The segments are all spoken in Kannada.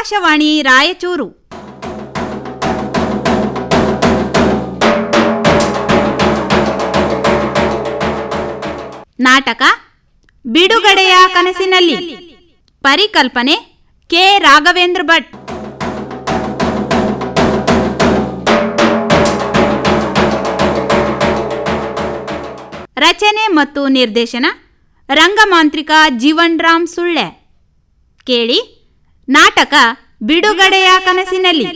ಆಕಾಶವಾಣಿ, ರಾಯಚೂರು. ನಾಟಕ, ಬಿಡುಗಡೆಯ ಕನಸಿನಲ್ಲಿ. ಪರಿಕಲ್ಪನೆ, ಕೆ. ರಾಘವೇಂದ್ರ ಭಟ್. ರಚನೆ ಮತ್ತು ನಿರ್ದೇಶನ ರಂಗಮಾಂತ್ರಿಕ ಜೀವನ್ ರಾಮ್ ಸುಳ್ಳೆ. ಕೇಳಿ. ನಾಟಕ ಬಿಡುಗಡೆಯ ಕನಸಿನಲ್ಲಿ.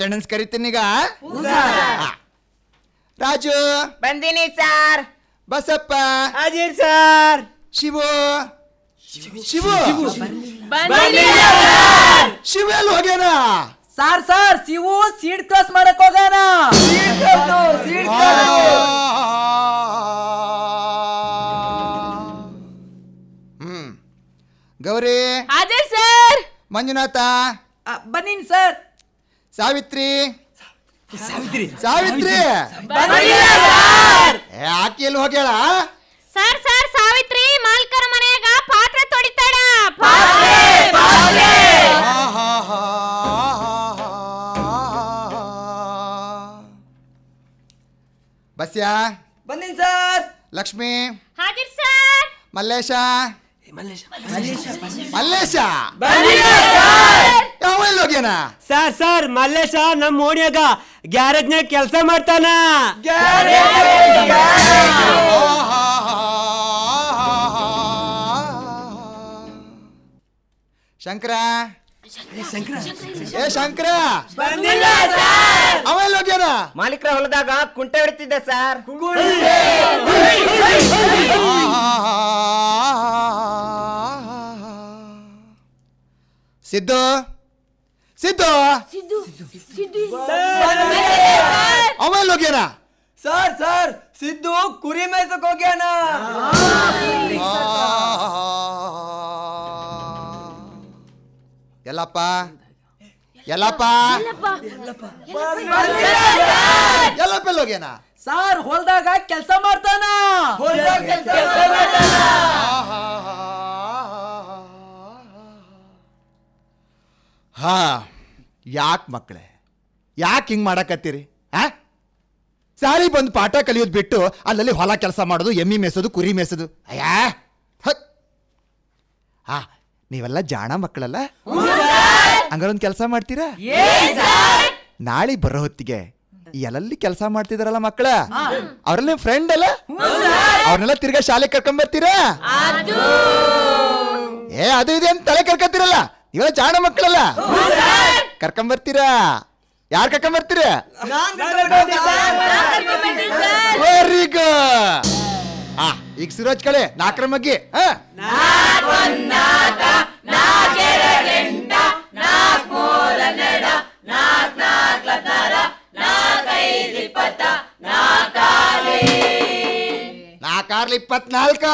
ಅಟೆಂಡೆನ್ಸ್ ಕರಿತೀನಿ ಈಗ. ರಾಜು. ಬಂದಿನಿ ಸರ್. ಬಸಪ್ಪ. ಹಾಜೀರ್ ಸರ್. ಶಿವು. ಶಿವು. ಶಿವ. ಎಲ್ಲಿ ಹೋಗ್ಯಾನ? Sir sir Shivu seed cross ಮಾಡಕ್ ಹೋಗ್ಯಾನ. ಹ್ಮ್. ಗೌರಿ. ಹಾಜರ್ ಸರ್. ಮಂಜುನಾಥ. ಬನ್ನಿ ಸರ್. ಸಾವಿತ್ರಿ. ಸಾವಿತ್ರಿ. ಏ, ಆಕಿ ಎಲ್ಲಿ ಹೋಗ್ಯಾಳ? ಸರ್ ಸರ್ ಸಾವಿತ್ರಿ ಮಾಲ್ಕರ ಮನೆಯಾಗ ಪಾತ್ರೆ ತೊಡಿತಾಡ ಬಸ್ಯಾ? ಬಂದಿನ್ ಸರ್. ಲಕ್ಷ್ಮಿ? ಹಾಜಿರ್ ಸರ್. ಮಲ್ಲೇಶ? ಮಲ್ಲೇಶ ಹೋಗ್ಯಾನ ಸರ್ ಸರ್ ಮಲ್ಲೇಶ ನಮ್ಮ ಓಣಿಯಾಗ ಗ್ಯಾರೇಜ್ನಾಗ ಕೆಲಸ ಮಾಡ್ತಾನ. ಶಂಕರ? ಏ ಶಂಕರ. ಹೋಗ್ಯಾನ ಮಾಲೀಕರ ಹೊಲದಾಗ ಕುಂಟೆ ಹೊಡಿತಿದ್ದೆ ಸರ್. ಸಿದ್ದು? ಸಿದ್ದು? ಅವ ಎಲ್ಲಿ ಹೋಗ್ಯಾನ? ಸರ್ ಸರ್ ಸಿದ್ದು ಕುರಿ ಮೇಯ್ಸಕ್ ಹೋಗ್ಯಾನ. ಎಲ್ಲಪ್ಪ? ಎಲ್ಲಪ್ಪ? ಎಲ್ಲಪ್ಪ. ಎಲ್ಲಿ ಹೋಗ್ಯಾನ? ಸರ್ ಹೊಲ್ದಾಗ ಕೆಲಸ ಮಾಡ್ತಾನ. ಹಾ ಯಾಕೆ ಮಕ್ಕಳೇ ಯಾಕೆ ಹಿಂಗೆ ಮಾಡಕತ್ತೀರಿ ಆ ಸಾರಿ ಬಂದು ಪಾಠ ಕಲಿಯೋದು ಬಿಟ್ಟು ಅಲ್ಲಲ್ಲಿ ಹೊಲ ಕೆಲಸ ಮಾಡೋದು ಎಮ್ಮಿ ಮೇಸೋದು ಕುರಿ ಮೇಸೋದು ಅಯ್ಯಾ! ಹತ್ ಹಾ ನೀವೆಲ್ಲ ಜಾಣ ಮಕ್ಕಳಲ್ಲ? ಹಂಗಾರೊಂದು ಕೆಲಸ ಮಾಡ್ತೀರಾ? ನಾಳೆ ಬರೋ ಹೊತ್ತಿಗೆ ಎಲ್ಲಲ್ಲಿ ಕೆಲಸ ಮಾಡ್ತಿದಾರಲ್ಲ ಮಕ್ಕಳ? ಅವರೆಲ್ಲ ಫ್ರೆಂಡ್ ಅಲ್ಲ? ಅವ್ರನ್ನೆಲ್ಲ ತಿರ್ಗಾ ಶಾಲೆ ಕರ್ಕೊಂಡ್ ಬರ್ತೀರಾ? ಏ ಅದು ಇದೆ ಅಂತ ತಲೆ ಕರ್ಕತ್ತೀರಲ್ಲ? ಇವೆಲ್ಲ ಜಾಣ ಮಕ್ಕಳಲ್ಲ ಕರ್ಕೊಂಡ್ ಬರ್ತೀರಾ ಯಾರ್ ಕರ್ಕೊಂಡ್ ಬರ್ತೀರಾ ವೆರಿ ಗುಡ್ ಆ ಈಗ ಸಿರೋಜ್ ಕಳೆ ನಾಕ್ರ ಮಗ್ಗಿ ಹಾ ನಾಲ್ಕಾರ್ಲಿ ಇಪ್ಪತ್ನಾಲ್ಕ.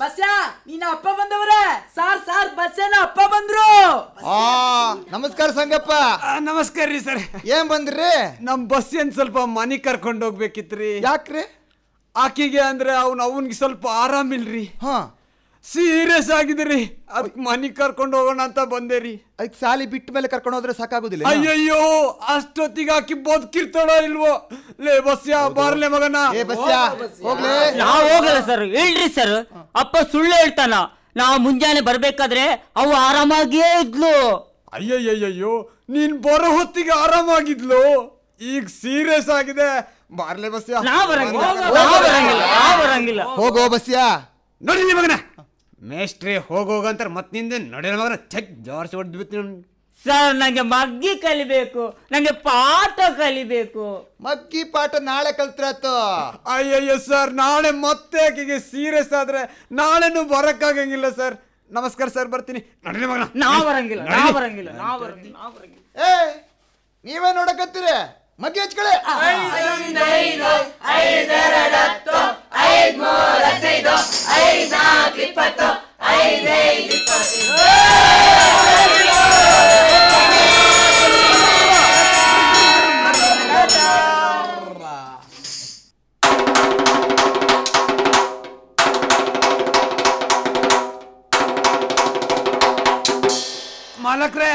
ಬಸ್ಯ ನಿನ್ನ ಅಪ್ಪ ಬಂದವ್ರೆ? ಸಾರ್ ಸಾರ್ ಬಸ್ಸನ ಅಪ್ಪ ಬಂದ್ರು. ಆ ನಮಸ್ಕಾರ ಸಂಗಪ್ಪ. ನಮಸ್ಕಾರ ರೀ ಸರ್. ಏನ್ ಬಂದ್ರಿ? ನಮ್ ಬಸ್ ಏನ್ ಸ್ವಲ್ಪ ಮನಿ ಕರ್ಕೊಂಡು ಹೋಗ್ಬೇಕಿತ್ರಿ. ಯಾಕ್ರಿ? ಆಕಿಗೆ ಅಂದ್ರೆ ಅವ್ನ ಅವನ್ಗೆ ಸ್ವಲ್ಪ ಆರಾಮಿಲ್ರಿ. ಹಾ. ಸೀರಿಯಸ್ ಆಗಿದ್ರಿ ಅದಕ್ ಮನಿ ಕರ್ಕೊಂಡು ಹೋಗೋಣ ಅಂತ ಬಂದೆ ರೀ ಅದಕ್ಕೆ ಸಾಲಿ ಬಿಟ್ಟ ಮೇಲೆ ಕರ್ಕೊಂಡು ಹೋದ್ರೆ ಸಾಕಾಗುದಿಲ್ಲ ಅಯ್ಯಯ್ಯೋ ಅಷ್ಟೊತ್ತಿಗೆ ಹಾಕಿ ಬದುಕಿರ್ತಾಳೋ ಇಲ್ವೋ? ಲೇ ಬಸ್ಯ ಬಾರ್ಲೆ ಮಗನ. ಏ ಬಸ್ಯ ಹೋಗ್ಲೇ ನಾವ್ ಹೋಗಲ್ಲ ಸರ್. ಹೇಳ್ರಿ ಸರ್. ಅಪ್ಪ ಸುಳ್ಳು ಹೇಳ್ತಾನ. ನಾವು ಮುಂಜಾನೆ ಬರ್ಬೇಕಾದ್ರೆ ಅವು ಆರಾಮಾಗಿಯೇ ಇದ್ಲು. ಅಯ್ಯಯ್ಯಯ್ಯೋ ನೀನ್ ಬರೋ ಹೊತ್ತಿಗೆ ಆರಾಮಾಗಿದ್ಲು? ಈಗ ಸೀರಿಯಸ್ ಆಗಿದೆ. ಬಾರ್ಲೆ ಬಸ್ಯ. ನಾವ್ ಬರಂಗಿಲ್ಲ. ನಾವ್ ಬರಂಗಿಲ್ಲ. ನಾವ್ ಬರಂಗಿಲ್ಲ. ಹೋಗೋ ಬಸ್ಯಾ. ನೋಡಿ ಮಗನ. ಮೇಷ್ಟ್ರಿ ಹೋಗೋಗಂತಾರೆ ಮತ್ತಿಂದ ನಿಂದೆ ನಡೆಯ ಮಗನ ಚಕ್ ಜಾರ್ಸಿ ಹೊಡೆದ್ಬಿಟ್ಟು ಸರ್ ನಂಗೆ ಮಗ್ಗಿ ಕಲಿಬೇಕು ನಂಗೆ ಪಾಠ ಕಲಿಬೇಕು. ಮಗ್ಗಿ ಪಾಠ ನಾಳೆ ಕಲ್ತ್ರಾತು. ಅಯ್ಯಯ್ಯೋ ಸರ್ ನಾಳೆ ಮತ್ತೆ ಆಕೆಗೆ ಸೀರಿಯಸ್ ಆದ್ರೆ ನಾಳೆನೂ ಬರಕ್ಕಾಗಂಗಿಲ್ಲ ಸರ್. ನಮಸ್ಕಾರ ಸರ್ ಬರ್ತೀನಿ. ನಡೆಯ ಮಗನ. ನಾ ಬರಂಗಿಲ್ಲ ನಾ ಬರಂಗಿಲ್ಲ ನಾ ಬರಂಗಿಲ್ಲ ನಾವ್ ಬರಂಗಿಲ್ಲ. ಏ ನೀವೇ ನೋಡಕತ್ತೀರಿ? ಮಗ್ಗಿ ಹಚ್ಕಳೆ ಮಾಲಕ್ರೆ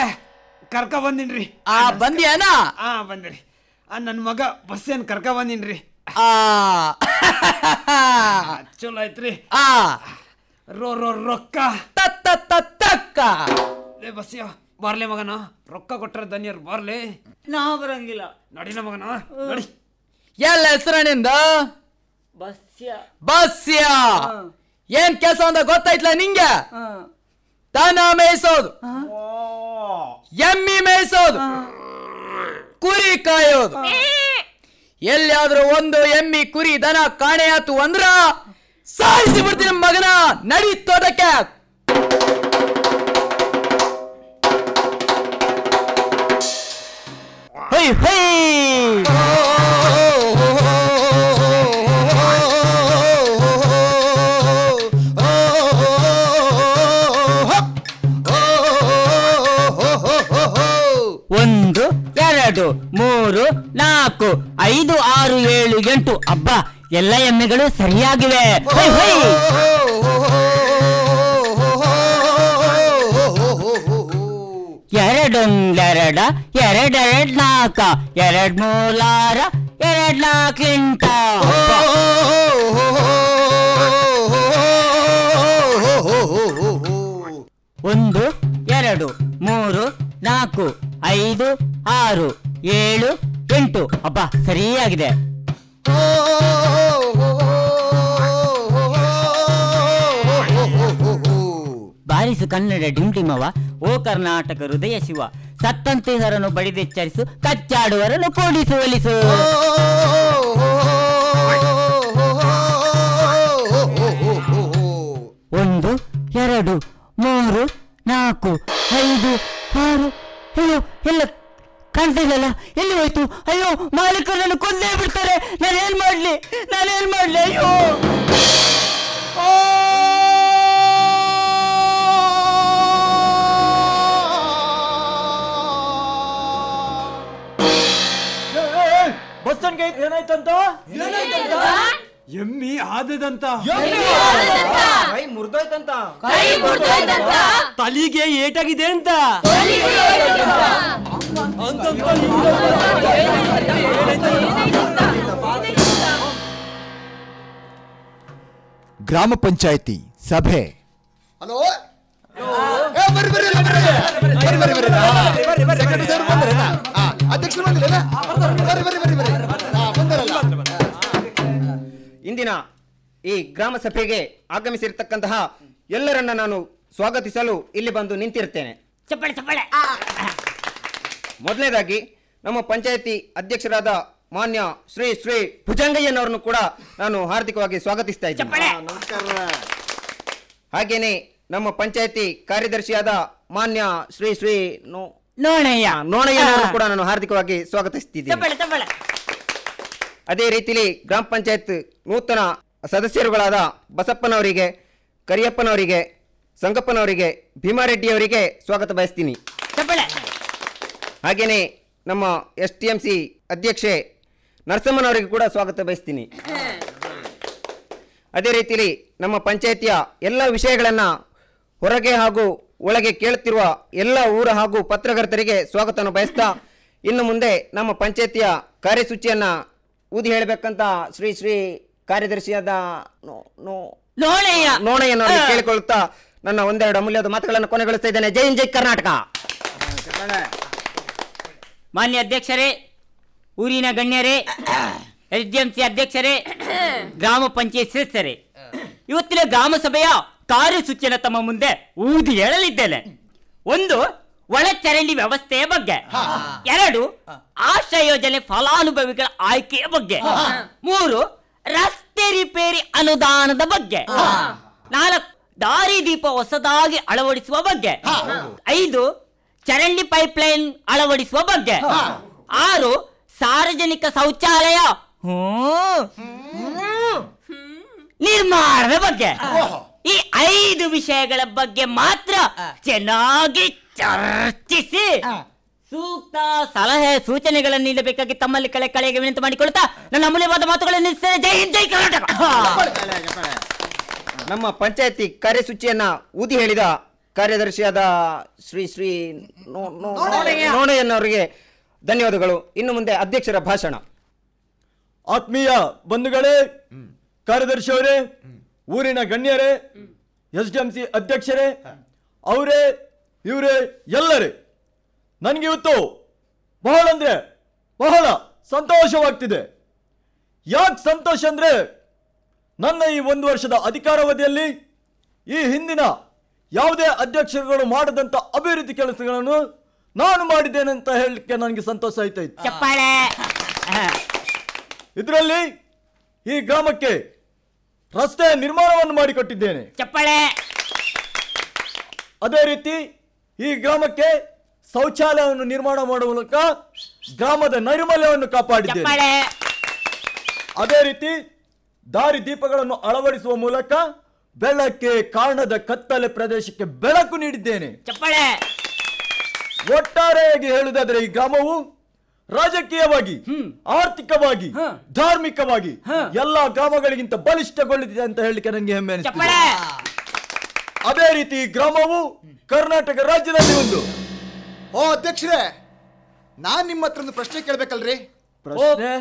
ಕರ್ಕ ಬಂದಿನ್ರಿ. ಆ ಬಂದ್ಯಾನ? ಆ ಬಂದ್ರಿ. ನನ್ನ ಮಗ ಬಸ್ ಏನ್ ಕರ್ಕ ಬಂದಿನ್ರಿ. ಆ. ಚಲೋ ಐತ್ರಿ ಆ. ರೋ ರೋ ರೊಕ್ಕ. ತತ್ತ ತಕ್ಕ. ಲೇ ಬಸ್ಯ ಬರ್ಲೆ ಮಗನ. ರೊಕ್ಕ ಕೊಟ್ಟರೆ ಧನ್ಯರು ಬರ್ಲಿ. ನಾ ಬರಂಗಿಲ್ಲ. ನಡಿನ ಮಗನ. ನಡಿ. ಎಲ್ಲ ಹೆಸರನಿಂದ ಬಸ್ಯ. ಬಸ್ಯ. ಏನ್ ಕೆಲಸ ಅಂತ ಗೊತ್ತಾಯ್ತಲ್ಲ ನಿಂಗೆ. ದನ ಮೇಯಿಸೋದು. ಎಮ್ಮಿ ಮೇಯಿಸೋದು. ಕುರಿ ಕಾಯೋದು. ಎಲ್ಲಿಯಾದ್ರೂ ಒಂದು ಎಮ್ಮಿ ಕುರಿ ದನ ಕಾಣೆಯಾತು ಅಂದ್ರ ಸಾಯಿಸಿ ಬಿಡ್ತೀನಿ ಮಗನ ನಡಿ ತೋಟಕ್ಕೆ ಹೊಯ್ ಹೊಯ್ ಎರಡು ಮೂರು, ನಾಲ್ಕು, ಐದು, ಆರು, ಏಳು, ಎಂಟು ಅಬ್ಬ, ಎಲ್ಲ ಎಮ್ಮೆಗಳು ಸರಿಯಾಗಿವೆ. ಎರಡೊಂದೆರಡ, ಎರಡೆರಡ್ ನಾಲ್ಕ, ಎರಡ್ ಮೂಲಾರ, ಎರಡ್ ನಾಲ್ಕು ಎಂಟ ಅಬ್ಬ. ಒಂದು, ಎರಡು, ಮೂರು, ನಾಲ್ಕು ಐದು, ಆರು, ಏಳು, ಎಂಟು. ಅಪ್ಪ ಸರಿಯಾಗಿದೆ. ಬಾರಿಸು ಕನ್ನಡ ಡಿಂಡಿಮವ ಓ ಕರ್ನಾಟಕ ಹೃದಯ ಶಿವ. ಸತ್ತಂತಿಹರನ್ನು ಬಡಿದೆಚ್ಚರಿಸು, ಕಚ್ಚಾಡುವರನ್ನು ಕೂಡಿಸು, ಒಲಿಸು. ಒಂದು, ಎರಡು, ಮೂರು, ನಾಲ್ಕು, ಐದು, ಆರು. ಅಯ್ಯೋ ಎಲ್ಲ ಕಾಣ್ತಿಲ್ಲಲ್ಲ ಎಲ್ಲಿ ಹೋಯ್ತು? ಅಯ್ಯೋ ಮಾಲೀಕರನ್ನು ಕೊಂದೇ ಬಿಡ್ತಾರೆ. ಮಾಡಲಿ? ನಾನು ಏನು ಮಾಡಲಿ? ಅಯ್ಯೋ! ಬಸ್ಸನ್ಗೆ ಏನಾಯ್ತಂತ? ಎಮ್ಮಿ ಆದದಂತ. ಕೈ ಮುರಿದೋಯ್ತಂತ. ತಲಿಗೆ ಏಟಾಗಿದೆ ಅಂತ. ಗ್ರಾಮ ಪಂಚಾಯತಿ ಸಭೆ. ಹಲೋ? ಬರ್ರಿ ಬರ್ರಿ ಬರ್ರಿ. ಬರ್ರಿ ಬರ್ರಿ ಅಧ್ಯಕ್ಷರು ಬಂದಿಲ್ಲ ಬರ್ರಿ ಬರ್ರಿ ಬರ್ರಿ ಬರ್ರಿ. ಇಂದಿನ ಈ ಗ್ರಾಮ ಸಭೆಗೆ ಆಗಮಿಸಿರ್ತಕ್ಕಂತಹ ಎಲ್ಲರನ್ನ ನಾನು ಸ್ವಾಗತಿಸಲು ಇಲ್ಲಿ ಬಂದು ನಿಂತಿರ್ತೇನೆ ಚಪ್ಪಳೆ ಚಪ್ಪಳೆ. ಮೊದಲನೇದಾಗಿ ನಮ್ಮ ಪಂಚಾಯತಿ ಅಧ್ಯಕ್ಷರಾದ ಮಾನ್ಯ ಶ್ರೀ ಶ್ರೀ ಭುಜಂಗಯ್ಯನವರನ್ನು ಕೂಡ ನಾನು ಹಾರ್ದಿಕವಾಗಿ ಸ್ವಾಗತಿಸ್ತಾ ಇದ್ದೇನೆ. ಹಾಗೇನೆ ನಮ್ಮ ಪಂಚಾಯತಿ ಕಾರ್ಯದರ್ಶಿಯಾದ ಮಾನ್ಯ ಶ್ರೀ ಶ್ರೀ ನೋ- ನೋಣಯ್ಯ. ನೋಣಯ್ಯನವರನ್ನು ಕೂಡ ನಾನು ಹಾರ್ದಿಕವಾಗಿ ಸ್ವಾಗತಿಸ್ತಿದ್ದೇನೆ. ಚಪ್ಪಳೆ ಚಪ್ಪಳೆ. ಅದೇ ರೀತಿಲಿ ಗ್ರಾಮ ಪಂಚಾಯತ್ ನೂತನ ಸದಸ್ಯರುಗಳಾದ ಬಸಪ್ಪನವರಿಗೆ ಕರಿಯಪ್ಪನವರಿಗೆ ಸಂಗಪ್ಪನವರಿಗೆ ಭೀಮಾರೆಡ್ಡಿಯವರಿಗೆ ಸ್ವಾಗತ ಬಯಸ್ತೀನಿ. ಹಾಗೆಯೇ ನಮ್ಮ ಎಸ್ ಟಿ ಎಂ ಸಿ ಅಧ್ಯಕ್ಷೆ ನರಸಮ್ಮನವರಿಗೆ ಕೂಡ ಸ್ವಾಗತ ಬಯಸ್ತೀನಿ. ಅದೇ ರೀತಿಲಿ ನಮ್ಮ ಪಂಚಾಯತಿಯ ಎಲ್ಲ ವಿಷಯಗಳನ್ನು ಹೊರಗೆ ಹಾಗೂ ಒಳಗೆ ಕೇಳುತ್ತಿರುವ ಎಲ್ಲ ಊರ ಹಾಗೂ ಪತ್ರಕರ್ತರಿಗೆ ಸ್ವಾಗತವನ್ನು ಬಯಸ್ತಾ ಇನ್ನು ಮುಂದೆ ನಮ್ಮ ಪಂಚಾಯತಿಯ ಕಾರ್ಯಸೂಚಿಯನ್ನು ಊದಿ ಹೇಳಬೇಕಂತ ಶ್ರೀ ಶ್ರೀ ಕಾರ್ಯದರ್ಶಿಯಾದ ನೋಣಯ್ಯ. ನೋಣಯ್ಯನವರಿಗೆ ಕೇಳಿಕೊಳ್ಳುತ್ತಾ ನನ್ನ ಒಂದೆರಡು ಅಮೂಲ್ಯದ ಮಾತುಗಳನ್ನು ಕೊನೆಗೊಳಿಸ್ತಾ ಇದ್ದೇನೆ. ಜೈ ಜೈ ಕರ್ನಾಟಕ. ಮಾನ್ಯ ಅಧ್ಯಕ್ಷರೇ ಊರಿನ ಗಣ್ಯರೇ ಎಸ್ ಡಿ ಎಂ ಸಿ ಅಧ್ಯಕ್ಷರೇ ಗ್ರಾಮ ಪಂಚಾಯತ್ ಸದಸ್ಯರೇ ಇವತ್ತಿನ ಗ್ರಾಮ ಸಭೆಯ ಕಾರ್ಯಸೂಚಿಯನ್ನು ತಮ್ಮ ಮುಂದೆ ಊದಿ ಹೇಳಲಿದ್ದೇನೆ. ಒಂದು ಒಳಚರಂಡಿ ವ್ಯವಸ್ಥೆಯ ಬಗ್ಗೆ. ಎರಡು ಆಶ್ರಯ ಯೋಜನೆ ಫಲಾನುಭವಿಗಳ ಆಯ್ಕೆಯ ಬಗ್ಗೆ. ಮೂರು ರಸ್ತೆ ರಿಪೇರಿ ಅನುದಾನದ ಬಗ್ಗೆ. ನಾಲ್ಕು ದಾರಿ ದೀಪ ಹೊಸದಾಗಿ ಅಳವಡಿಸುವ ಬಗ್ಗೆ. ಐದು ಚರಂಡಿ ಪೈಪ್ಲೈನ್ ಅಳವಡಿಸುವ ಬಗ್ಗೆ. ಆರು ಸಾರ್ವಜನಿಕ ಶೌಚಾಲಯ. ನಿರ್ಮಾಣದ ಬಗ್ಗೆ. ಈ ಐದು ವಿಷಯಗಳ ಬಗ್ಗೆ ಮಾತ್ರ ಚೆನ್ನಾಗಿ ಚರ್ಚಿಸಿ. ಸೂಕ್ತ ಸಲಹೆ ಸೂಚನೆಗಳನ್ನು ನೀಡಬೇಕಾಗಿ ತಮ್ಮಲ್ಲಿ ಕಳೆ ಕಳೆಗೆ ವಿನಂತಿ ಮಾಡಿಕೊಳ್ಳುತ್ತಾ ನನ್ನ ಅಮೂಲ್ಯವಾದ ಮಾತುಗಳನ್ನು ನಿಲ್ಲಿಸ್ತೇನೆ. ಜೈ ಹಿಂದ್ ಜೈ ಕರ್ನಾಟಕ. ನಮ್ಮ ಪಂಚಾಯತಿ ಕಾರ್ಯಸೂಚಿಯನ್ನ ಊದಿ ಹೇಳಿದ ಕಾರ್ಯದರ್ಶಿಯಾದ ಶ್ರೀ ಶ್ರೀ ನೋ- ನೋ- ನೋಣಯ್ಯನವರಿಗೆ ಧನ್ಯವಾದಗಳು. ಇನ್ನು ಮುಂದೆ ಅಧ್ಯಕ್ಷರ ಭಾಷಣ. ಆತ್ಮೀಯ ಬಂಧುಗಳೇ ಕಾರ್ಯದರ್ಶಿ ಅವರೇ ಊರಿನ ಗಣ್ಯರೇ ಎಸ್ ಡಿ ಎಂ ಸಿ ಅಧ್ಯಕ್ಷರೇ ಅವರೇ ಇವರೇ ಎಲ್ಲರೇ ನನಗೆ ಇವತ್ತು ಬಹಳ ಅಂದರೆ ಬಹಳ ಸಂತೋಷವಾಗ್ತಿದೆ. ಯಾಕೆ ಸಂತೋಷ ಅಂದರೆ ನನ್ನ ಈ ಒಂದು ವರ್ಷದ ಅಧಿಕಾರಾವಧಿಯಲ್ಲಿ ಈ ಹಿಂದಿನ ಯಾವುದೇ ಅಧ್ಯಕ್ಷರುಗಳು ಮಾಡದಂಥ ಅಭಿವೃದ್ಧಿ ಕೆಲಸಗಳನ್ನು ನಾನು ಮಾಡಿದ್ದೇನೆ ಅಂತ ಹೇಳಲಿಕ್ಕೆ ನನಗೆ ಸಂತೋಷ ಆಯ್ತಾ ಇದರಲ್ಲಿ ಈ ಗ್ರಾಮಕ್ಕೆ ರಸ್ತೆ ನಿರ್ಮಾಣವನ್ನು ಮಾಡಿಕೊಟ್ಟಿದ್ದೇನೆ. ಚಪ್ಪಾಳೆ. ಅದೇ ರೀತಿ ಈ ಗ್ರಾಮಕ್ಕೆ ಶೌಚಾಲಯವನ್ನು ನಿರ್ಮಾಣ ಮಾಡುವ ಮೂಲಕ ಗ್ರಾಮದ ನೈರ್ಮಲ್ಯವನ್ನು ಕಾಪಾಡಿದ್ದೇನೆ. ಅದೇ ರೀತಿ ದಾರಿ ದೀಪಗಳನ್ನು ಅಳವಡಿಸುವ ಮೂಲಕ ಬೆಳಕೆ ಕಾರಣದ ಕತ್ತಲೆ ಪ್ರದೇಶಕ್ಕೆ ಬೆಳಕು ನೀಡಿದ್ದೇನೆ. ಒಟ್ಟಾರೆಯಾಗಿ ಹೇಳುವುದಾದ್ರೆ ಈ ಗ್ರಾಮವು ರಾಜಕೀಯವಾಗಿ ಆರ್ಥಿಕವಾಗಿ ಧಾರ್ಮಿಕವಾಗಿ ಎಲ್ಲಾ ಗ್ರಾಮಗಳಿಗಿಂತ ಬಲಿಷ್ಠಗೊಳ್ಳುತ್ತಿದೆ ಅಂತ ಹೇಳಲಿಕ್ಕೆ ನನಗೆ ಹೆಮ್ಮೆ ಅನಿಸ್ತದೆ ಅದೇ ರೀತಿ ಈ ಗ್ರಾಮವು ಕರ್ನಾಟಕ ರಾಜ್ಯದಲ್ಲಿ ಒಂದು. ಓ ಅಧ್ಯಕ್ಷರೇ ನಾನ್ ನಿಮ್ಮ ಹತ್ರ ಒಂದು ಪ್ರಶ್ನೆ ಕೇಳ್ಬೇಕಲ್ರಿ? ಪ್ರಶ್ನೆ?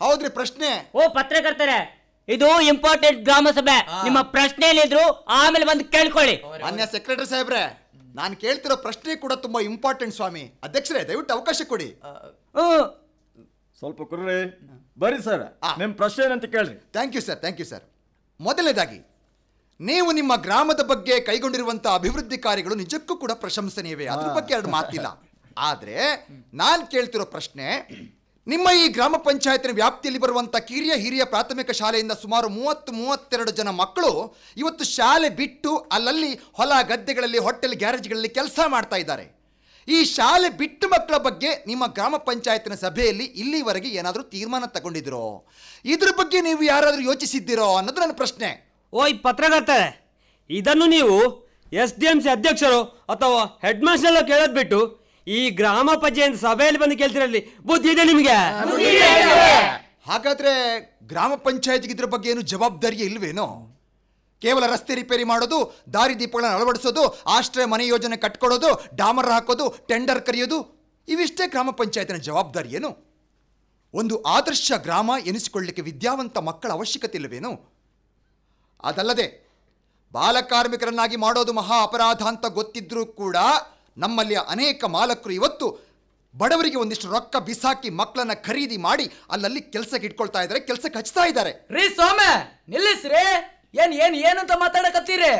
ಹೌದ್ರಿ ಪ್ರಶ್ನೆ. ಓ ಪತ್ರಕರ್ತರೆ ಇದು ಇಂಪಾರ್ಟೆಂಟ್ ಗ್ರಾಮ ಸಭೆ. ನಿಮ್ಮ ಪ್ರಶ್ನೆ ಏನಿದ್ರು ಆಮೇಲೆ ಬಂದು ಕೇಳ್ಕೊಳ್ಳಿ. ಮಾನ್ಯ ಸೆಕ್ರೆಟರಿ ಸಾಹೇಬ್ರೆ ನಾನು ಕೇಳ್ತಿರೋ ಪ್ರಶ್ನೆ ಕೂಡ ತುಂಬಾ ಇಂಪಾರ್ಟೆಂಟ್ ಸ್ವಾಮಿ. ಅಧ್ಯಕ್ಷರೇ ದಯವಿಟ್ಟು ಅವಕಾಶ ಕೊಡಿ. ಹ್ಮ್ ಸ್ವಲ್ಪ ಕುರ್ರಿ. ಬರಿ ಸರ್ ಆ. ನಿಮ್ ಪ್ರಶ್ನೆ ಏನಂತ ಕೇಳ್ರಿ. Thank you sir thank you sir ಮೊದಲನೇದಾಗಿ ನೀವು ನಿಮ್ಮ ಗ್ರಾಮದ ಬಗ್ಗೆ ಕೈಗೊಂಡಿರುವಂತಹ ಅಭಿವೃದ್ಧಿ ಕಾರ್ಯಗಳು ನಿಜಕ್ಕೂ ಕೂಡ ಪ್ರಶಂಸನೀಯವೇ. ಅದ್ರ ಬಗ್ಗೆ ಎರಡು ಮಾತಿಲ್ಲ. ಆದ್ರೆ ನಾನು ಕೇಳ್ತಿರೋ ಪ್ರಶ್ನೆ, ನಿಮ್ಮ ಈ ಗ್ರಾಮ ಪಂಚಾಯತಿನ ವ್ಯಾಪ್ತಿಯಲ್ಲಿ ಬರುವಂತ ಕಿರಿಯ ಹಿರಿಯ ಪ್ರಾಥಮಿಕ ಶಾಲೆಯಿಂದ ಸುಮಾರು ಮೂವತ್ತು, ಮೂವತ್ತೆರಡು ಜನ ಮಕ್ಕಳು ಇವತ್ತು ಶಾಲೆ ಬಿಟ್ಟು ಅಲ್ಲಲ್ಲಿ ಹೊಲ ಗದ್ದೆಗಳಲ್ಲಿ, ಹೋಟೆಲ್, ಗ್ಯಾರೇಜ್ಗಳಲ್ಲಿ ಕೆಲಸ ಮಾಡ್ತಾ ಇದ್ದಾರೆ. ಈ ಶಾಲೆ ಬಿಟ್ಟು ಮಕ್ಕಳ ಬಗ್ಗೆ ನಿಮ್ಮ ಗ್ರಾಮ ಪಂಚಾಯತಿನ ಸಭೆಯಲ್ಲಿ ಇಲ್ಲಿವರೆಗೆ ಏನಾದರೂ ತೀರ್ಮಾನ ತಗೊಂಡಿದ್ರೋ? ಇದ್ರ ಬಗ್ಗೆ ನೀವು ಯಾರಾದರೂ ಯೋಚಿಸಿದ್ದೀರೋ ಅನ್ನೋದು ನನ್ನ ಪ್ರಶ್ನೆ. ಓಯ್ ಪತ್ರಕರ್ತರೆ ಇದನ್ನು ನೀವು ಎಸ್ ಡಿ ಎಂ ಸಿ ಅಧ್ಯಕ್ಷರು ಅಥವಾ ಹೆಡ್ ಮಾಸ್ಟರ್ ಕೇಳೋದ್ ಬಿಟ್ಟು ಈ ಗ್ರಾಮ ಪಂಚಾಯತ್ ಸಭೆಯಲ್ಲಿ ಬಂದು ಕೇಳ್ತಿರಲ್ಲಿ ಬುದ್ಧಿ ಇದೆ ನಿಮಗೆ? ಹಾಗಾದ್ರೆ ಗ್ರಾಮ ಪಂಚಾಯತ್ಗೆ ಇದ್ರ ಬಗ್ಗೆ ಏನು ಜವಾಬ್ದಾರಿ ಇಲ್ವೇನೋ? ಕೇವಲ ರಸ್ತೆ ರಿಪೇರಿ ಮಾಡೋದು, ದಾರಿ ದೀಪಗಳನ್ನು ಅಳವಡಿಸೋದು, ಆಶ್ರಯ ಮನೆ ಯೋಜನೆ ಕಟ್ಕೊಡೋದು, ಡಾಮರ್ ಹಾಕೋದು, ಟೆಂಡರ್ ಕರೆಯೋದು, ಇವಿಷ್ಟೇ ಗ್ರಾಮ ಪಂಚಾಯತ್ನ ಜವಾಬ್ದಾರಿ ಏನು? ಒಂದು ಆದರ್ಶ ಗ್ರಾಮ ಎನಿಸಿಕೊಳ್ಳಲಿಕ್ಕೆ ವಿದ್ಯಾವಂತ ಮಕ್ಕಳ ಅವಶ್ಯಕತೆ ಇಲ್ಲವೇನು ಅದಲ್ಲದೆ ಬಾಲಕಾರ್ಮಿಕರನ್ನಾಗಿ ಮಾಡೋದು ಮಹಾ ಅಪರಾಧ ಅಂತ ಗೊತ್ತಿದ್ರೂ ಕೂಡ ನಮ್ಮಲ್ಲಿ ಅನೇಕ ಮಾಲಕರು ಇವತ್ತು ಬಡವರಿಗೆ ಒಂದಿಷ್ಟು ರೊಕ್ಕ ಬಿಸಾಕಿ ಮಕ್ಕಳನ್ನ ಖರೀದಿ ಮಾಡಿ ಅಲ್ಲಲ್ಲಿ ಕೆಲಸಕ್ಕೆ ಇಟ್ಕೊಳ್ತಾ ಇದ್ದಾರೆ ಕೆಲಸಕ್ಕೆ ಹಚ್ತಾ ಇದ್ದಾರೆ. ರೀ ಸೋಮೆ ನಿಲ್ಲಿಸ್ರಿ. ಏನ್ ಏನ್ ಏನಂತ ಮಾತಾಡಕತ್ತೀರಿ?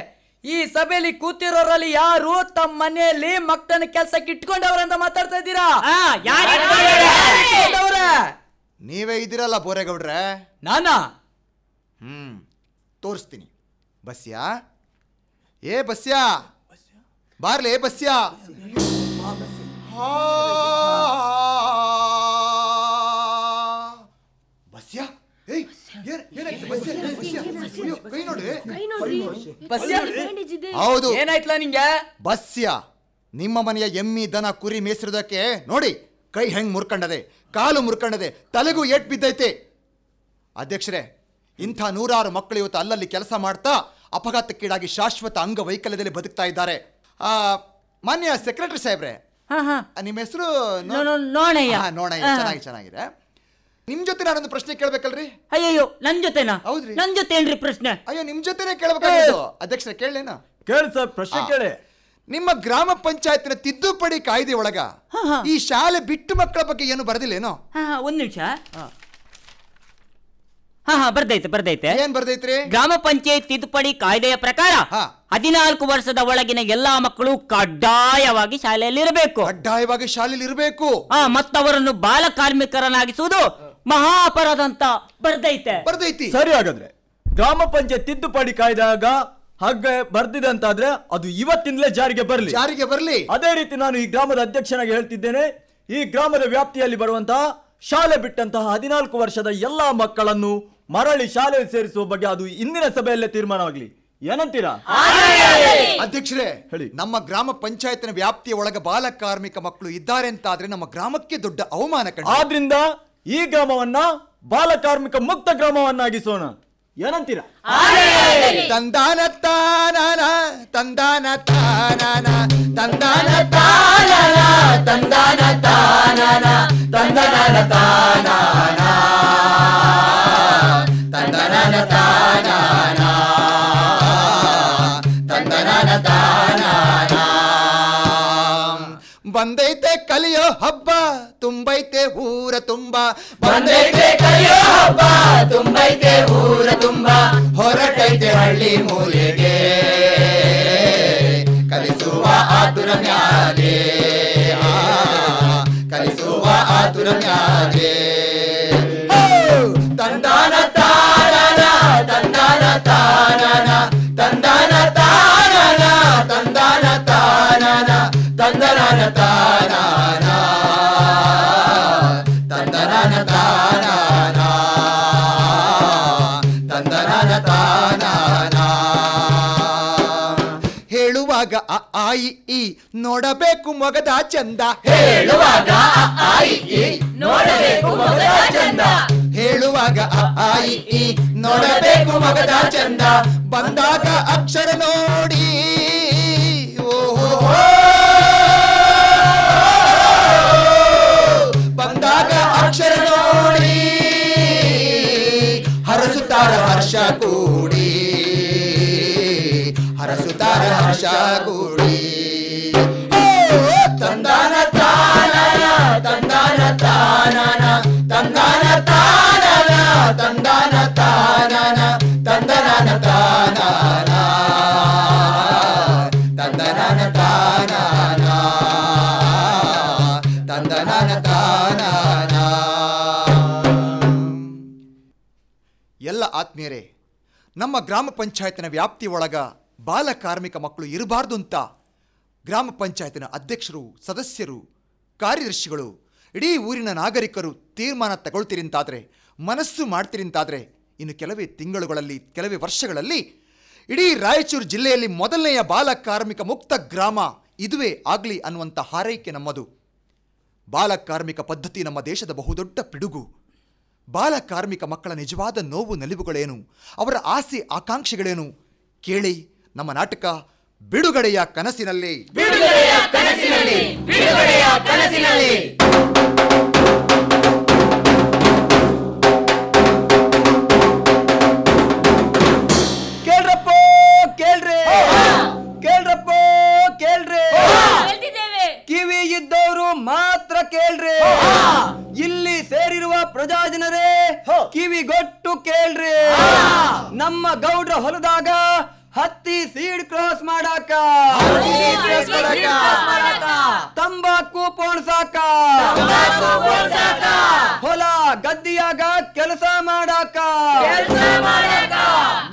ಈ ಸಭೆಯಲ್ಲಿ ಕೂತಿರೋರಲ್ಲಿ ಯಾರು ತಮ್ಮ ಮನೆಯಲ್ಲಿ ಮಕ್ಕಳನ್ನ ಕೆಲ್ಸಕ್ಕೆ ಇಟ್ಕೊಂಡವ್ರಂತ ಮಾತಾಡ್ತಾ ಇದ್ದೀರಾ? ಆ, ಯಾರ್ ಯಾರ್ ನೀವೇ ಇದ್ದೀರಲ್ಲ ಬೋರೇಗೌಡ್ರೆ? ನಾನಾ? ಹ್ಮ್. ತೋರಿಸ್ತೀನಿ. ಬಸ್ಯಾ? ಏ ಬಸ್ಯಾ? ಬಾರ್ಲೆ ಬಸ್ಯಾ? ಹಾ. ಬಸ್ಯಾ? ಹೌದು. ಏನಾಯ್ತಲ್ಲ ನಿಂಗೆ? ಬಸ್ಯ ನಿಮ್ಮ ಮನೆಯ ಎಮ್ಮಿ ದನ ಕುರಿ ಮೇಸಿರೋದಕ್ಕೆ ನೋಡಿ ಕೈ ಹೆಂಗ್ ಮುರ್ಕಂಡದೆ ಕಾಲು ಮುರ್ಕಂಡದೆ ತಲೆಗೂ ಏಟ್ ಬಿದ್ದೈತೆ. ಅಧ್ಯಕ್ಷರೇ ಇಂಥ ನೂರಾರು ಮಕ್ಕಳು ಇವತ್ತು ಅಲ್ಲಲ್ಲಿ ಕೆಲಸ ಮಾಡ್ತಾ ಅಪಘಾತಕ್ಕೀಡಾಗಿ ಶಾಶ್ವತ ಅಂಗವೈಕಲ್ಯದಲ್ಲಿ ಬದುಕ್ತಾ ಇದ್ದಾರೆ. ಆ, ಮಾನ್ಯ ಸೆಕ್ರೆಟರಿ ಸಾಹೇಬ್ರೆ ಹಾ ಹಾ. ನಿಮ್ಮ ಹೆಸರು ನೋ- ನೋ- ನೋಣಯ್ಯ. ನೋಣಯ್ಯ ಹಾ. ಚೆನ್ನಾಗಿ ಚೆನ್ನಾಗಿದೆ. ನಿಮ್ ಜೊತೆ ನಾನೊಂದು ಪ್ರಶ್ನೆ ಕೇಳ್ಬೇಕಲ್ರಿ? ಅಯ್ಯಯ್ಯೋ ನನ್ ಜೊತೆನಾ? ಹೌದ್ರಿ. ನನ್ ಜೊತೆ ಏನ್ರಿ ಪ್ರಶ್ನೆ? ಅಯ್ಯೋ ನಿಮ್ ಜೊತೆನೆ ಕೇಳ್ಬೇಕಾಗಿತ್ತು. ಅಧ್ಯಕ್ಷರೇ ಕೇಳಲೇನ? ಕೇಳಿ ಸರ್ ಪ್ರಶ್ನೆ ಕೇಳಿ. ನಿಮ್ಮ ಗ್ರಾಮ ಪಂಚಾಯತ್ನ ತಿದ್ದುಪಡಿ ಕಾಯ್ದೆ ಒಳಗ ಈ ಶಾಲೆ ಬಿಟ್ಟು ಮಕ್ಕಳ ಬಗ್ಗೆ ಏನು ಬರೆದಿಲ್ಲೇನೋ? ಹಾ ಹಾ ಒಂದ್ ನಿಮಿಷ. ಹಾ ಹಾ ಬರ್ದೈತೆ ಬರ್ದೈತೆ. ಏನ್ ಬರ್ದೈತ್ರಿ? ಗ್ರಾಮ ಪಂಚಾಯತ್ ತಿದ್ದುಪಡಿ ಕಾಯ್ದೆಯ ಪ್ರಕಾರ ಹಾ. ಹದಿನಾಲ್ಕು ವರ್ಷದ ಒಳಗಿನ ಎಲ್ಲಾ ಮಕ್ಕಳು ಕಡ್ಡಾಯವಾಗಿ ಶಾಲೆಯಲ್ಲಿ ಇರಬೇಕು. ಕಡ್ಡಾಯವಾಗಿ ಶಾಲೆಯಲ್ಲಿ ಇರಬೇಕು. ಆ ಮತ್ತವರನ್ನು ಬಾಲ ಕಾರ್ಮಿಕರನ್ನಾಗಿಸುವುದು ಮಹಾ ಅಪರಾಧ ಅಂತ ಬರ್ದೈತೆ. ಬರ್ದೈತಿ. ಸರಿ ಹಾಗಾದ್ರೆ ಗ್ರಾಮ ಪಂಚಾಯತ್ ತಿದ್ದುಪಡಿ ಕಾಯ್ದಾಗ ಹಾಗೆ ಬರ್ದಿದೆ ಅಂತಾದ್ರೆ ಅದು ಇವತ್ತಿಂದಲೇ ಜಾರಿಗೆ ಬರಲಿ. ಜಾರಿಗೆ ಬರ್ಲಿ. ಅದೇ ರೀತಿ ನಾನು ಈ ಗ್ರಾಮದ ಅಧ್ಯಕ್ಷನಾಗಿ ಹೇಳ್ತಿದ್ದೇನೆ ಈ ಗ್ರಾಮದ ವ್ಯಾಪ್ತಿಯಲ್ಲಿ ಬರುವಂತಹ ಶಾಲೆ ಬಿಟ್ಟಂತಹ ಹದಿನಾಲ್ಕು ವರ್ಷದ ಎಲ್ಲಾ ಮಕ್ಕಳನ್ನು ಮರಳಿ ಶಾಲೆ ಸೇರಿಸುವ ಬಗ್ಗೆ ಅದು ಇಂದಿನ ಸಭೆಯಲ್ಲೇ ತೀರ್ಮಾನವಾಗಲಿ. ಏನಂತೀರಾ? ಅಧ್ಯಕ್ಷರೇ ಹೇಳಿ. ನಮ್ಮ ಗ್ರಾಮ ಪಂಚಾಯತ್ನ ವ್ಯಾಪ್ತಿಯ ಒಳಗ ಬಾಲ ಕಾರ್ಮಿಕ ಮಕ್ಕಳು ಇದ್ದಾರೆ ಅಂತಾದ್ರೆ ನಮ್ಮ ಗ್ರಾಮಕ್ಕೆ ದೊಡ್ಡ ಅವಮಾನ ಕಂಡ ಆದ್ರಿಂದ ಈ ಗ್ರಾಮವನ್ನ ಬಾಲ ಕಾರ್ಮಿಕ ಮುಕ್ತ ಗ್ರಾಮವನ್ನಾಗಿಸೋಣ. ಏನಂತೀರಾ? ತಂದಾನ ತಾನ ತಂದಾನ ತಾನ ತಂದಾನ ತಾನಾನ. ಬಂದೈತೆ ಕಲಿಯೋ ಹಬ್ಬ ತುಂಬೈತೆ ಊರ ತುಂಬ ಬಂದೈತೆ ಕಲಿಯೋ ಹಬ್ಬ ತುಂಬೈತೆ ಊರ ತುಂಬ ಹೊರಟೈತೆ ಹಳ್ಳಿ ಮೂಲೆಗೆ ಕಲಿಸುವ ಆತುರ ಮ್ಯಾಲೆ ಆತುರ ಮ್ಯಾಲೆ ಹೋ! ತಂದಾನ ತಾನನ ತಂದಾನ ತಾನನ ತಂದಾನ ತಾನನ ತಂದಾನ ತಾನನ ಆಯಿ ಈ ನೋಡಬೇಕು ಮೊಗದ ಚಂದ ಹೇಳುವಾಗ ಅ ಆಯಿ ಈ ನೋಡಬೇಕು ಚಂದ ಹೇಳುವಾಗ ಅ ಆಯಿ ಈ ನೋಡಬೇಕು ಮೊಗದ ಚಂದ ಬಂದಾಗ ಅಕ್ಷರ ನೋಡಿ ಓಹೋ ಬಂದಾಗ ಅಕ್ಷರ ನೋಡಿ ಹರಸುತ್ತಾರ ಹರ್ಷ ಕೂಡಿ ಓ, ತಂದಾನ ತಾನನ ತಂದಾನ ತಾನನ ತಂದಾನ ತಾನನ ತಂದಾನ ತಾನನ ತಂದನಾನ ತಾನನ. ತಂದನಾನ ತಾನನ. ತಂದನಾನ ತಾನನ. ಎಲ್ಲ ಆತ್ಮೀಯರೇ ನಮ್ಮ ಗ್ರಾಮ ಪಂಚಾಯತ್ನ ವ್ಯಾಪ್ತಿ ಒಳಗ ಬಾಲ ಕಾರ್ಮಿಕ ಮಕ್ಕಳು ಇರಬಾರ್ದು ಅಂತ ಗ್ರಾಮ ಪಂಚಾಯತಿನ ಅಧ್ಯಕ್ಷರು, ಸದಸ್ಯರು, ಕಾರ್ಯದರ್ಶಿಗಳು, ಇಡೀ ಊರಿನ ನಾಗರಿಕರು ತೀರ್ಮಾನ ತಗೊಳ್ತೀರಿಂತಾದರೆ, ಮನಸ್ಸು ಮಾಡ್ತೀರಿಂತಾದ್ರೆ, ಇನ್ನು ಕೆಲವೇ ತಿಂಗಳುಗಳಲ್ಲಿ, ಕೆಲವೇ ವರ್ಷಗಳಲ್ಲಿ ಇಡೀ ರಾಯಚೂರು ಜಿಲ್ಲೆಯಲ್ಲಿ ಮೊದಲನೆಯ ಬಾಲ ಕಾರ್ಮಿಕ ಮುಕ್ತ ಗ್ರಾಮ ಇದುವೇ ಆಗಲಿ ಅನ್ನುವಂಥ ಹಾರೈಕೆ ನಮ್ಮದು. ಬಾಲ ಕಾರ್ಮಿಕ ಪದ್ಧತಿ ನಮ್ಮ ದೇಶದ ಬಹುದೊಡ್ಡ ಪಿಡುಗು. ಬಾಲ ಕಾರ್ಮಿಕ ಮಕ್ಕಳ ನಿಜವಾದ ನೋವು, ನಲಿವುಗಳೇನು? ಅವರ ಆಸೆ, ಆಕಾಂಕ್ಷೆಗಳೇನು? ಕೇಳಿ. ನಮ್ಮ ನಾಟಕ ಬಿಡುಗಡೆಯ ಕನಸಿನಲ್ಲಿ. ಕೇಳ್ರಪ್ಪ ಕೇಳ್ರಿ. ಕೇಳ್ರಪ್ಪ ಕೇಳ್ರಿ. ಹೇಳ್ತಿದ್ದೇವೆ ಕಿವಿ ಇದ್ದವರು ಮಾತ್ರ ಕೇಳ್ರಿ. ಇಲ್ಲಿ ಸೇರಿರುವ ಪ್ರಜಾ ಜನರೇ ಕಿವಿಗೊಟ್ಟು ಕೇಳ್ರಿ. ನಮ್ಮ ಗೌಡ್ರ ಹೊಲದಾಗ ಹತ್ತಿ ಸೀಡ್ ಕ್ರಾಸ್ ಮಾಡಾಕ. ತಂಬಾಕು ಪೋಣ್ಸಾಕ. ಹೊಲ ಗದ್ದಿಯಾಗ ಕೆಲಸ ಮಾಡಾಕ.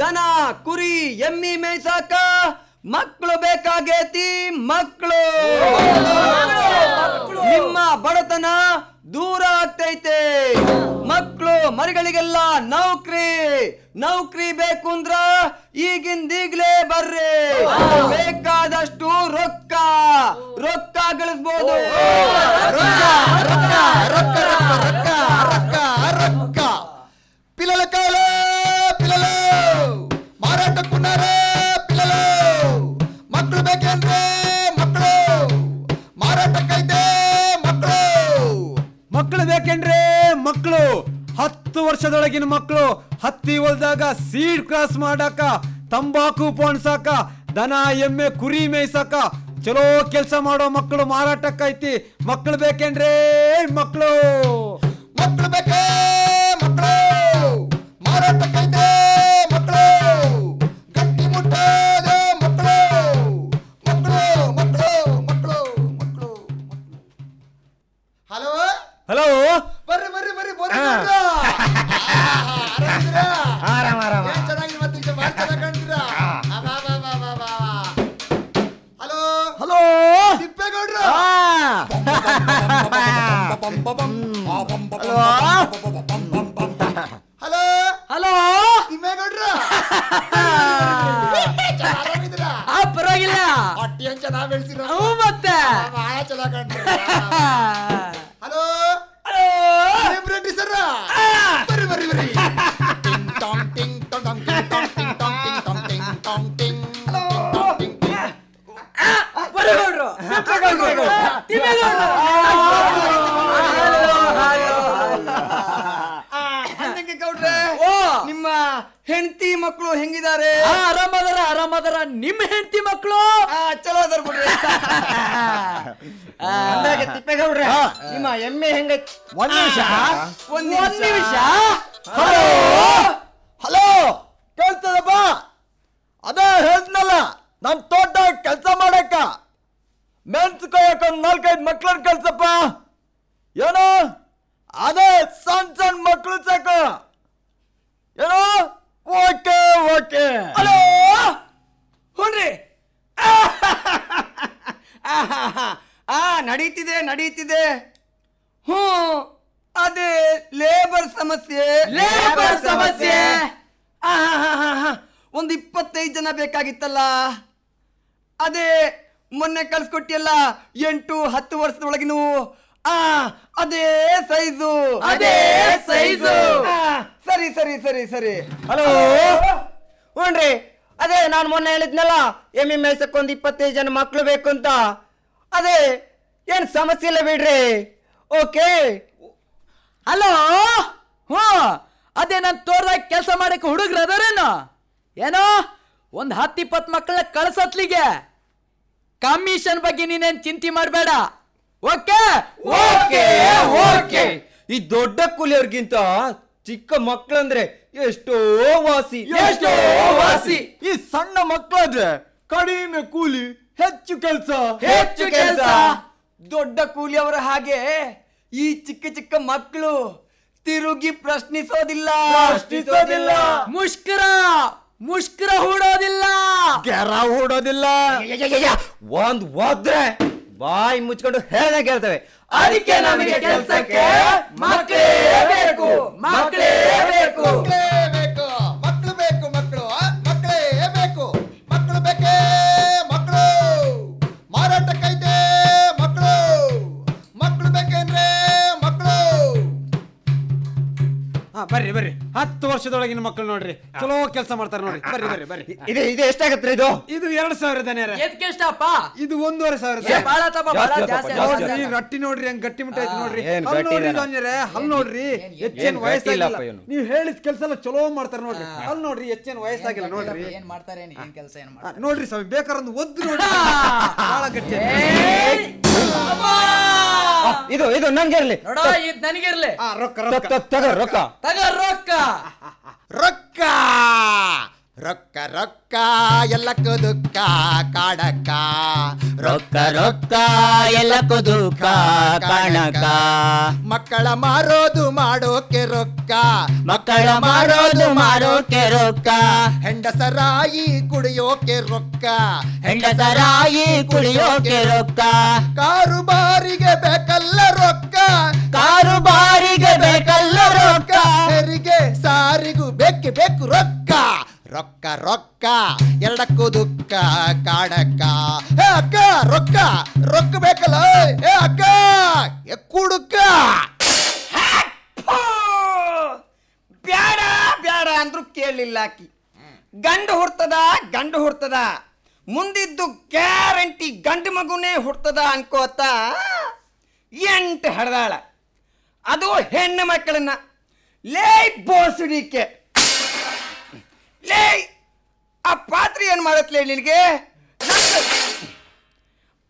ದನ ಕುರಿ ಎಮ್ಮಿ ಮೇಯ್ಸಾಕ. ಮಕ್ಕಳು ಬೇಕಾಗೇತಿ ಮಕ್ಕಳು ನಿಮ್ಮ ಬಡತನ ದೂರ ಆಗ್ತೈತೆ. ಮಕ್ಕಳು ಮರಿಗಳಿಗೆಲ್ಲ ನೌಕರಿ. ನೌಕರಿ ಬೇಕು ಅಂದ್ರ ಈಗಿಂದೀಗ್ಲೇ ಬರ್ರಿ. ಬೇಕಾದಷ್ಟು ರೊಕ್ಕ. ರೊಕ್ಕ ಗಳಿಸ್ಬೋದು. ರೊಕ್ಕ ರೊಕ್ಕ ರೊಕ್ಕ ರೊಕ್ಕ ರೊಕ್ಕ ಪಿಲ್ಲಲ ಕಾಲ. ಹತ್ತು ವರ್ಷದೊಳಗಿನ ಮಕ್ಕಳು ಹತ್ತಿ ಹೊಲ್ದಾಗ ಸೀಡ್ ಕ್ರಾಸ್ ಮಾಡಾಕ ತಂಬಾಕು ಪೋಣ್ಸಾಕ ದನ ಎಮ್ಮೆ ಕುರಿ ಮೇಯ್ಸಾಕ ಚಲೋ ಕೆಲಸ ಮಾಡೋ ಮಕ್ಕಳು ಮಾರಾಟಕ್ಕೈತಿ. ಮಕ್ಕಳು ಬೇಕೇನ್ರೇ ಮಕ್ಕಳು? ಮಕ್ಕಳು ಬೇಕೇ ಮಕ್ಕಳು? ಮಾರಾಟಕ್ಕೈತೆ ಮಕ್ಕಳು? ಗಟ್ಟಿ ಮುಟ್ಟದ ಮಕ್ಕಳು ಮಕ್ಕಳು ಮಕ್ಕಳು ಮಕ್ಕಳು ಮಕ್ಕಳು. ಹಲೋ? ಹಲೋ ಬರ್ರಿ ಬರ್ರಿ ಬರ್ರಿ ಬರ್ರಿ ಹಾ. ಆರಾಮ ಆರಾಮ. ಚೆನ್ನಾಗಿ ಹಲೋ? ಹಲೋ? ತಿಪ್ಪೇಗೌಡ್ರ? ಹಲೋ? ಹಲೋ? ತಿಮ್ಮೇಗೌಡ್ರ ಆ ಪರವಾಗಿಲ್ಲ. ಅಂತ ಚೆನ್ನಾಗಿ ಬೆಳೆಸಿರ ಮತ್ತೆ. ಚೆನ್ನಾಗಿ ಒಂದ್ ನಿಮಿಷ ಒಂದ್ ಒಂದ್ ನಿಮಿಷ ಹಲೋ ಹಲೋ ಕೇಳ್ತದಪ್ಪ ಅದೇ ಹೇಳ್ದ್ನಲ್ಲ ನಮ್ ತೋಟ ಕೆಲಸ ಮಾಡಕ್ಕ ಮೆಣಸು ಕೊಯ್ಯಕ್ಕ ಒಂದ್ ನಾಲ್ಕೈದು ಮಕ್ಳನ್ನ ಕಳ್ಸಪ್ಪ ಏನೋ ಅದೇ ಸಣ್ಣ ಸಣ್ಣ ಮಕ್ಳು ಸಾಕು ಏನೋ ಓಕೆ ಓಕೆ ಹಲೋ ಹುನ್ರಿ ಆ ನಡೀತಿದೆ ನಡೀತಿದೆ ಹ್ಞೂ ಅದೇ ಲೇಬರ್ ಸಮಸ್ಯೆ ಲೇಬರ್ ಸಮಸ್ಯೆ. ಆ, ಹಾ, ಹಾ, ಹಾ, ಹಾ. ಒಂದ್ ಇಪ್ಪತ್ತೈದು ಜನ ಬೇಕಾಗಿತ್ತಲ್ಲ ಅದೇ ಮೊನ್ನೆ ಕಳ್ಸ್ಕೊಟ್ಟಿಯಲ್ಲ ಎಂಟು ಹತ್ತು ವರ್ಷದೊಳಗಿನೂ ಆ ಅದೇ ಸೈಜು ಅದೇ ಸೈಜು. ಆ, ಸರಿ ಸರಿ ಸರಿ ಸರಿ ಹಲೋ ಹ್ಞೂನ್ರಿ ಅದೇ ನಾನು ಮೊನ್ನೆ ಹೇಳಿದ್ನಲ್ಲ ಎಮ್ಮೆ ಮೇಯ್ಸಕ್ಕೆ ಒಂದು ಇಪ್ಪತ್ತೈದು ಜನ ಮಕ್ಕಳು ಬೇಕು ಅಂತ ಅದೇ ಏನು ಸಮಸ್ಯೆ ಇಲ್ಲ ಬಿಡ್ರಿ. ಓಕೆ? ಹಲೋ? ಹ್ಞೂ. ಅದೇ ನಾನು ತೋರ್ದಾಗ ಕೆಲಸ ಮಾಡಕ್ಕೆ ಹುಡುಗ್ರು ಅದಾರೇನು? ಏನೋ? ಒಂದು ಹತ್ತು ಇಪ್ಪತ್ತು ಮಕ್ಕಳನ್ನ ಕಳ್ಸತ್ಲಿಗೆ. ಕಮಿಷನ್ ಬಗ್ಗೆ ನೀನೇನ್ ಚಿಂತೆ ಮಾಡಬೇಡ. ಓಕೆ? Okay okay. ಈ ದೊಡ್ಡ ಕೂಲಿಯವ್ರಿಗಿಂತ ಚಿಕ್ಕ ಮಕ್ಕಳಂದ್ರೆ ಎಷ್ಟೋ ವಾಸಿ. ಎಷ್ಟೋ ವಾಸಿ. ಈ ಸಣ್ಣ ಮಕ್ಕಳಾದ್ರೆ ಕಡಿಮೆ ಕೂಲಿ ಹೆಚ್ಚು ಕೆಲಸ. ಹೆಚ್ಚು ಕೆಲಸ. ದೊಡ್ಡ ಕೂಲಿಯವರ ಹಾಗೆ ಈ ಚಿಕ್ಕ ಚಿಕ್ಕ ಮಕ್ಕಳು ತಿರುಗಿ ಪ್ರಶ್ನಿಸೋದಿಲ್ಲ. ಪ್ರಶ್ನಿಸೋದಿಲ್ಲ. ಮುಷ್ಕರ ಮುಷ್ಕರ ಹೂಡೋದಿಲ್ಲ. ಗೆರ ಹೂಡೋದಿಲ್ಲ. ಒಂದ್ ಹೋದ್ರೆ ಬಾಯಿ ಮುಚ್ಕೊಂಡು ಹೇಳದೆ ಕೇಳ್ತೇವೆ. ಅದಕ್ಕೆ ನಮಗೆ ಕೆಲ್ಸಕ್ಕೆ ಮಕ್ಕಳೇ ಬೇಕು ಮಕ್ಕಳೇ ಬೇಕು. ಹಾ ಬರ್ರಿ ಬರ್ರಿ ಹತ್ತು ವರ್ಷದೊಳಗಿನ ಮಕ್ಕಳು ನೋಡ್ರಿ. ಚಲೋ ಕೆಲಸ ಮಾಡ್ತಾರೆ ನೋಡ್ರಿ. ಬರ್ರಿ ಬರ್ರಿ ಬರ್ರಿ. ಇದು ಇದು ಎಷ್ಟಾಗತ್ತೆ ಇದು? ಇದು ಎರಡ್ ಸಾವಿರ ದನಿಯರ ಎದ್ಕೆ ಎಷ್ಟಪ್ಪ ಇದು ಒಂದೂವರೆ ಸಾವಿರ ಏ, ಬಾಳ ತಪ್ಪ, ಬಾಳ ಜಾಸ್ತಿ. ನೋಡ್ರಿ ರಟ್ಟಿ ನೋಡ್ರಿ ಹಂಗ್ ಗಟ್ಟಿ ಮುಟ್ಟ ಐತಿ ನೋಡ್ರಿ. ಏನ್ ಹಲ್ ಗಟ್ಟಿ ನೋಡ್ರಿ ಹಲ್ ನೋಡ್ರಿ ಹೆಚ್ಚೇನ್ ಗಟ್ಟಿ ವಯಸ್ಸಾಗಿಲ್ಲ. ಇಲ್ಲಪ್ಪ ಇವ್ನು. ನೀವ್ ಹೇಳಿದ ಕೆಲಸ ಎಲ್ಲ ಚಲೋ ಮಾಡ್ತಾರೆ ನೋಡ್ರಿ. ಹಲ್ ನೋಡ್ರಿ ಹೆಚ್ಚೇನ್ ವಯಸ್ಸಾಗಿಲ್ಲ ನೋಡ್ರಿ. ಏನ್ ಮಾಡ್ತಾರೆ ಏನ್ ಕೆಲಸ ಏನ್ ಆ, ನೋಡ್ರಿ ಸ್ವಾಮಿ ಬೇಕಾರೊಂದು ಒಂದು ಒದ್ದು ನೋಡ್ರಿ. ಬಹಳ ಗಟ್ಟಿ ಐತಿ. ಏಯ್! ಅಮ್ಮ! ಇದು ಇದು ನನ್ಗೆ ಇರ್ಲಿ. ನೋಡ ಇದ್ ನನಗಿರ್ಲಿ ಆ, ರೊಕ್ಕ ರೊಕ್ಕ. ತಗೋ ರೊಕ್ಕ. ತಗ ರೊಕ್ಕ. ರೊಕ್ಕ ರೊಕ್ಕ ರೊಕ್ಕ ಎಲ್ಲಕ್ಕೂ ದುಃಖ ಕಾಡಕ್ಕ. ರೊಕ್ಕ ರೊಕ್ಕ ಎಲ್ಲಕ್ಕೂ ದುಃಖ ಕಾಣಕ ಮಕ್ಕಳ ಮಾರೋದು ಮಾಡೋಕೆ ರೊಕ್ಕ. ಮಕ್ಕಳ ಮಾರೋದು ಮಾಡೋಕೆ ರೊಕ್ಕ. ಹೆಂಡಸರಾಯಿ ಕುಡಿಯೋಕೆ ರೊಕ್ಕ. ಹೆಂಡಸರಾಯಿ ಕುಡಿಯೋಕೆ ರೊಕ್ಕ. ಕಾರು ಬಾರಿಗೆ ಬೇಕಲ್ಲ ರೊಕ್ಕ. ಕಾರು ಬಾರಿಗೆ ಬೇಕಲ್ಲ ರೊಕ್ಕ. ಸಾರಿಗೂ ಬೇಕೆ ಬೇಕು ರೊಕ್ಕ. ರೊಕ್ಕ ರೊಕ್ಕ, ಎರಡಕ್ಕೂ ದುಃಖ, ಕಾಡಕ್ಕ. ಏ ಅಕ್ಕ, ರೊಕ್ಕ ರೊಕ್ಕ ಬೇಕಲ್ಲ? ಏ ಅಕ್ಕ ಎಕ್ಕುಡುಕ್ಕ ಕುಡುಕ. ಬ್ಯಾಡ ಬ್ಯಾಡ ಅಂದ್ರು ಕೇಳಲಿಲ್ಲ ಆಕಿ. ಗಂಡು ಹುಡ್ತದ ಗಂಡು ಹುಡ್ತದ. ಮುಂದಿದ್ದು ಗ್ಯಾರಂಟಿ ಗಂಡು ಮಗುನೇ ಹುಡ್ತದ ಅನ್ಕೋತ ಎಂಟು ಹಡ್ದಾಳ ಅದು ಹೆಣ್ಣು ಮಕ್ಕಳನ್ನ. ಲೇ ಬೋಸುಡಿಕೆ. ಲೇ ಆ ಪಾತ್ರೆ ಏನು ಮಾಡತ್ಲೇ ನಿನಗೆ?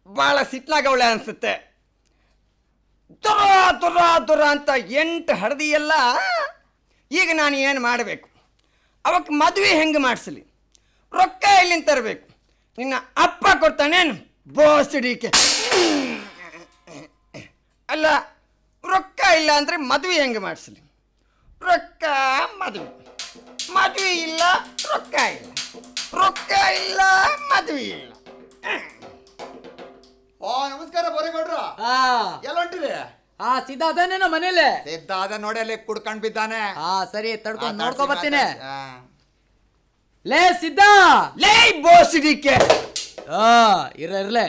ಭಾಳ ಸಿಟ್ನಾಗವಳೆ ಅನ್ಸುತ್ತೆ. ದುರ ದುರ ದುರ ಅಂತ ಎಂಟು ಎಲ್ಲ ಈಗ ನಾನು ಏನು ಮಾಡಬೇಕು? ಅವಕ್ಕೆ ಮದುವೆ ಹೆಂಗೆ ಮಾಡಿಸಲಿ? ರೊಕ್ಕ ಎಲ್ಲಿಂದ ತರಬೇಕು? ನಿನ್ನ ಅಪ್ಪ ಕೊಡ್ತಾನೇನು? ಬೋಸ್ಡಿಕೆ ಅಲ್ಲ, ರೊಕ್ಕ ಇಲ್ಲ ಅಂದರೆ ಮದುವೆ ಹೆಂಗೆ ಮಾಡಿಸಲಿ? ರೊಕ್ಕ ಮದುವೆ. ಮದುವೆ ಇಲ್ಲ ರೊಕ್ಕ ಇಲ್ಲ. ರೊಕ್ಕ ಇಲ್ಲ ಮದುವೆ ಇಲ್ಲ. ಓ ನಮಸ್ಕಾರ ಬೋರೇಗೌಡ್ರು. ಆ ಎಲ್ಲ ಹೊಂಟಿದೆ ಆ ಸಿದ್ಧ ಅದೇನೇನೋ ಮನೇಲೆ. ಸಿದ್ಧ ಅದ ನೋಡಿ ಅಲ್ಲಿ ಕುಡ್ಕೊಂಡ್ ಬಿದ್ದಾನೆ. ಆ ಸರಿ ತಡ್ಕೊಂಡು ನೋಡ್ಕೊ ಬರ್ತೀನಿ. ಆ. ಲೇ ಸಿದ್ಧ! ಲೇ ಬೋಸ್ಡಿಕೆ ಆ ಇರ ಇರ್ಲೆ.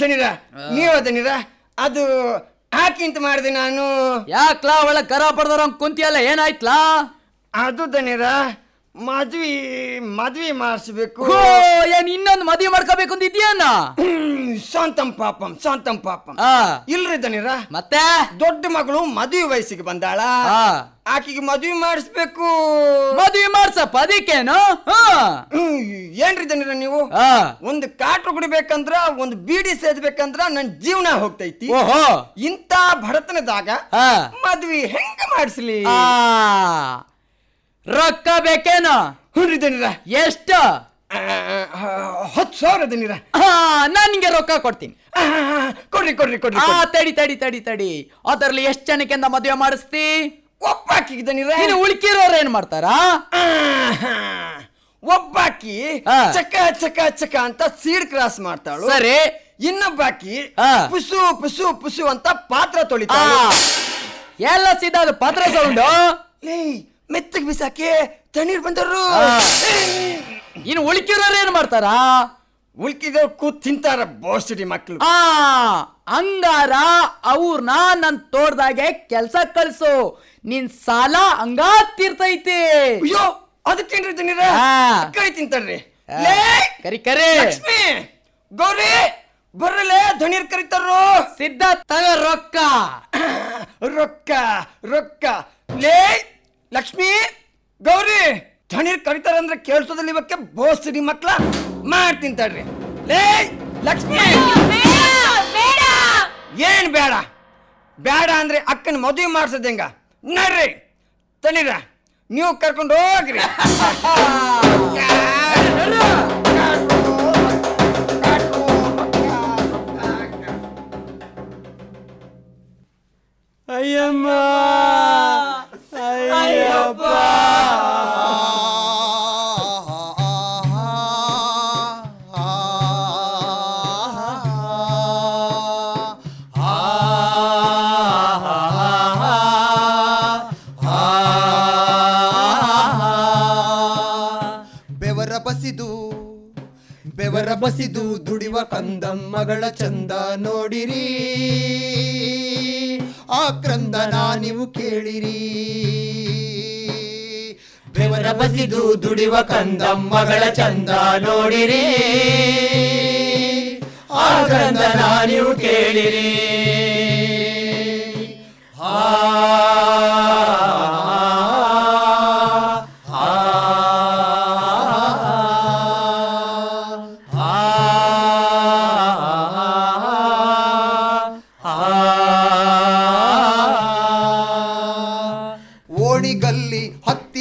ದನಿರ ನೀವು ದನಿರ ಅದು ಹಾಕಿಂತ ಮಾಡಿದೆ ನಾನು. ಯಾಕ್ಲಾ ಒಳ್ಳೆ ಕರ ಪಡ್ದಾರ ಕುಂತಿಯಲ್ಲ ಏನಾಯ್ತ್ಲಾ? ಅದು ದಣಿರ ಮದ್ವಿ ಮದ್ವಿ ಮಾಡಿಸ್ಬೇಕು. ಓ ಏನ್ ಇನ್ನೊಂದು ಮದುವೆ ಮಾಡ್ಕೋಬೇಕು ಅಂತ ಇದೆಯನ್ನ ಶಾಂತಂ ಪಾಪಂ ಶಾಂತಂ ಪಾಪಂ. ಆ. ಇಲ್ರಿ ದಣಿರ ಮತ್ತೆ? ದೊಡ್ಡ ಮಗಳು ಮದುವೆ ವಯಸ್ಸಿಗೆ ಬಂದಾಳ. ಆ. ಆಕಿಗೆ ಮದ್ವಿ ಮಾಡಿಸ್ಬೇಕು. ಮದುವೆ ಮಾಡ್ಸಪ್ಪ ಅದಕ್ಕೇನು? ಹಾ. ಹ್ಮ್, ಏನ್ರಿ ದಣಿರ ನೀವು? ಆ. ಒಂದು ಕಾಟ್ರು ಕುಡಿಬೇಕಂದ್ರ ಒಂದು ಬೀಡಿ ಸೇದ್ಬೇಕಂದ್ರ ನನ್ ಜೀವನ ಹೋಗ್ತೈತಿ. ಓಹೋ. ಇಂತ ಬಡತನದಾಗ ಆ. ಮದ್ವಿ ಹೆಂಗ ಮಾಡಿಸ್ಲಿ? ಆ. ರೊಕ್ಕ ಬೇಕೇನ? ಹುಡ್ರಿ ಎಷ್ಟ? ಎಷ್ಟು ಹತ್ತು ಸಾವಿರ ನಾನು ನನ್ಗೆ ರೊಕ್ಕ ಕೊಡ್ತೀನಿ. ಕೊಡ್ರಿ ಕೊಡ್ರಿ ಕೊಡ್ರಿ ಆ ತಡಿ ತಡಿ ತಡಿ ತಡಿ. ಅದರಲ್ಲಿ ಎಷ್ಟು ಜನಕ್ಕೆ ಅಂತ ಮದುವೆ ಮಾಡಿಸ್ತಿ? ಒಬ್ಬಾಕಿ ದಣಿರ ನೀನು ಉಳ್ಕಿರೋರು ಏನ್ ಮಾಡ್ತಾರಾ. ಒಬ್ಬಾಕಿ. ಚಕ ಚಕ ಚಕ ಅಂತ ಸೀಡ್ ಕ್ರಾಸ್ ಮಾಡ್ತಾಳು. ಸರಿ. ಇನ್ನೊಬ್ಬಾಕಿ. ಪುಸು ಪುಸು ಪುಸು ಅಂತ ಪಾತ್ರ ತೊಳಿತಾ ತೊಳಿತಾಳು ಎಲ್ಲ ಸೀದಾ ಅದು ಪತ್ರ ಸೌಂಡು? ಮೆತ್ತಗೆ ಬಿಸಾಕಿ ತಣ್ಣೀರ್ ಬಂದರು. ಇನ್ನು ಉಳ್ಕಿರೋರು ಏನ್ ಮಾಡ್ತಾರ? ಉಳ್ಕಿದವ್ರು ಕೂತ್ ತಿಂತಾರ ಬೋಸ್ಡಿ ಮಕ್ಳು. ಆ ಹಂಗಾರ ಅವ್ರನ್ನ ನನ್ ತೋಟದಾಗೆ ಕೆಲ್ಸ ಕಳ್ಸು. ನಿನ್ ಸಾಲ ಹಂಗ ತೀರ್ತೈತಿ. ಅಯ್ಯೋ ಅದಕ್ಕೇನ್ರಿ ತಣ್ಣೀರ? ಆ. ಕೈ ತಿಂತಾರ್ರಿ. ಲೇ ಕರಿ ಕರಿ. ಲಕ್ಷ್ಮಿ ಗೌರಿ ಬರ್ರಲೇ ಧನಿರ್ ಕರಿತಾರು ಸಿದ್ಧ ತಗ ರೊಕ್ಕ. ರೊಕ್ಕ ರೊಕ್ಕ. ಲೇ ಲಕ್ಷ್ಮಿ ಗೌರಿ ಧನೀರ್ ಕರಿತಾರಂದ್ರೆ ಕೇಳಿಸೋದಲ್ಲಿ ಇವಕ್ಕೆ ಬೋಸ್ತೀನಿ ಮಕ್ಳ ಮಾಡ್ತೀನಿ ತಡ್ರಿ. ಲೇ ಲಕ್ಷ್ಮಿ! ಏನ್ ಬೇಡ? ಬೇಡ ಅಂದ್ರೆ ಅಕ್ಕನ ಮದುವೆ ಮಾಡ್ಸೋದ್ ಹೆಂಗ? ನಡ್ರಿ ತಣಿರ ನೀವು ಕರ್ಕೊಂಡು ಹೋಗ್ರಿ. ಅಯ್ಯಮ್ಮ! ಬಸಿದು ದುಡಿವ ಕಂದಮ್ಮಗಳ ಚಂದ ನೋಡಿರಿ. ಆ ಕ್ರಂದನ ನೀವು ಕೇಳಿರಿ. ಬೆವರ ಬಸಿದು ದುಡಿವ ಕಂದಮ್ಮಗಳ ಚಂದ ನೋಡಿರಿ. ಆ ಕ್ರಂದನ ನೀವು ಕೇಳಿರಿ. ಓಣಿಗಲ್ಲಿ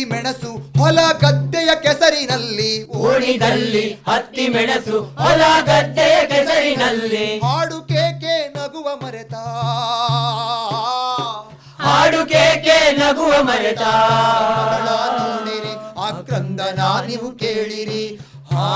ಮೆಣಸು ಹೊಲ ಗದ್ದೆಯ ಕೆಸರಿನಲ್ಲಿ. ಓಣಿದಲ್ಲಿ ಹತ್ತಿ ಮೆಣಸು ಹೊಲ ಗದ್ದೆಯ ಕೆಸರಿನಲ್ಲಿ. ಹಾಡು ಕೇಕೆ ನಗುವ ಮರೆತ. ಹಾಡು ಕೇಕೆ ನಗುವ ಮರೆತ. ಆ ಕ್ರಂದನ ನೀವು ಕೇಳಿರಿ. ಹಾ.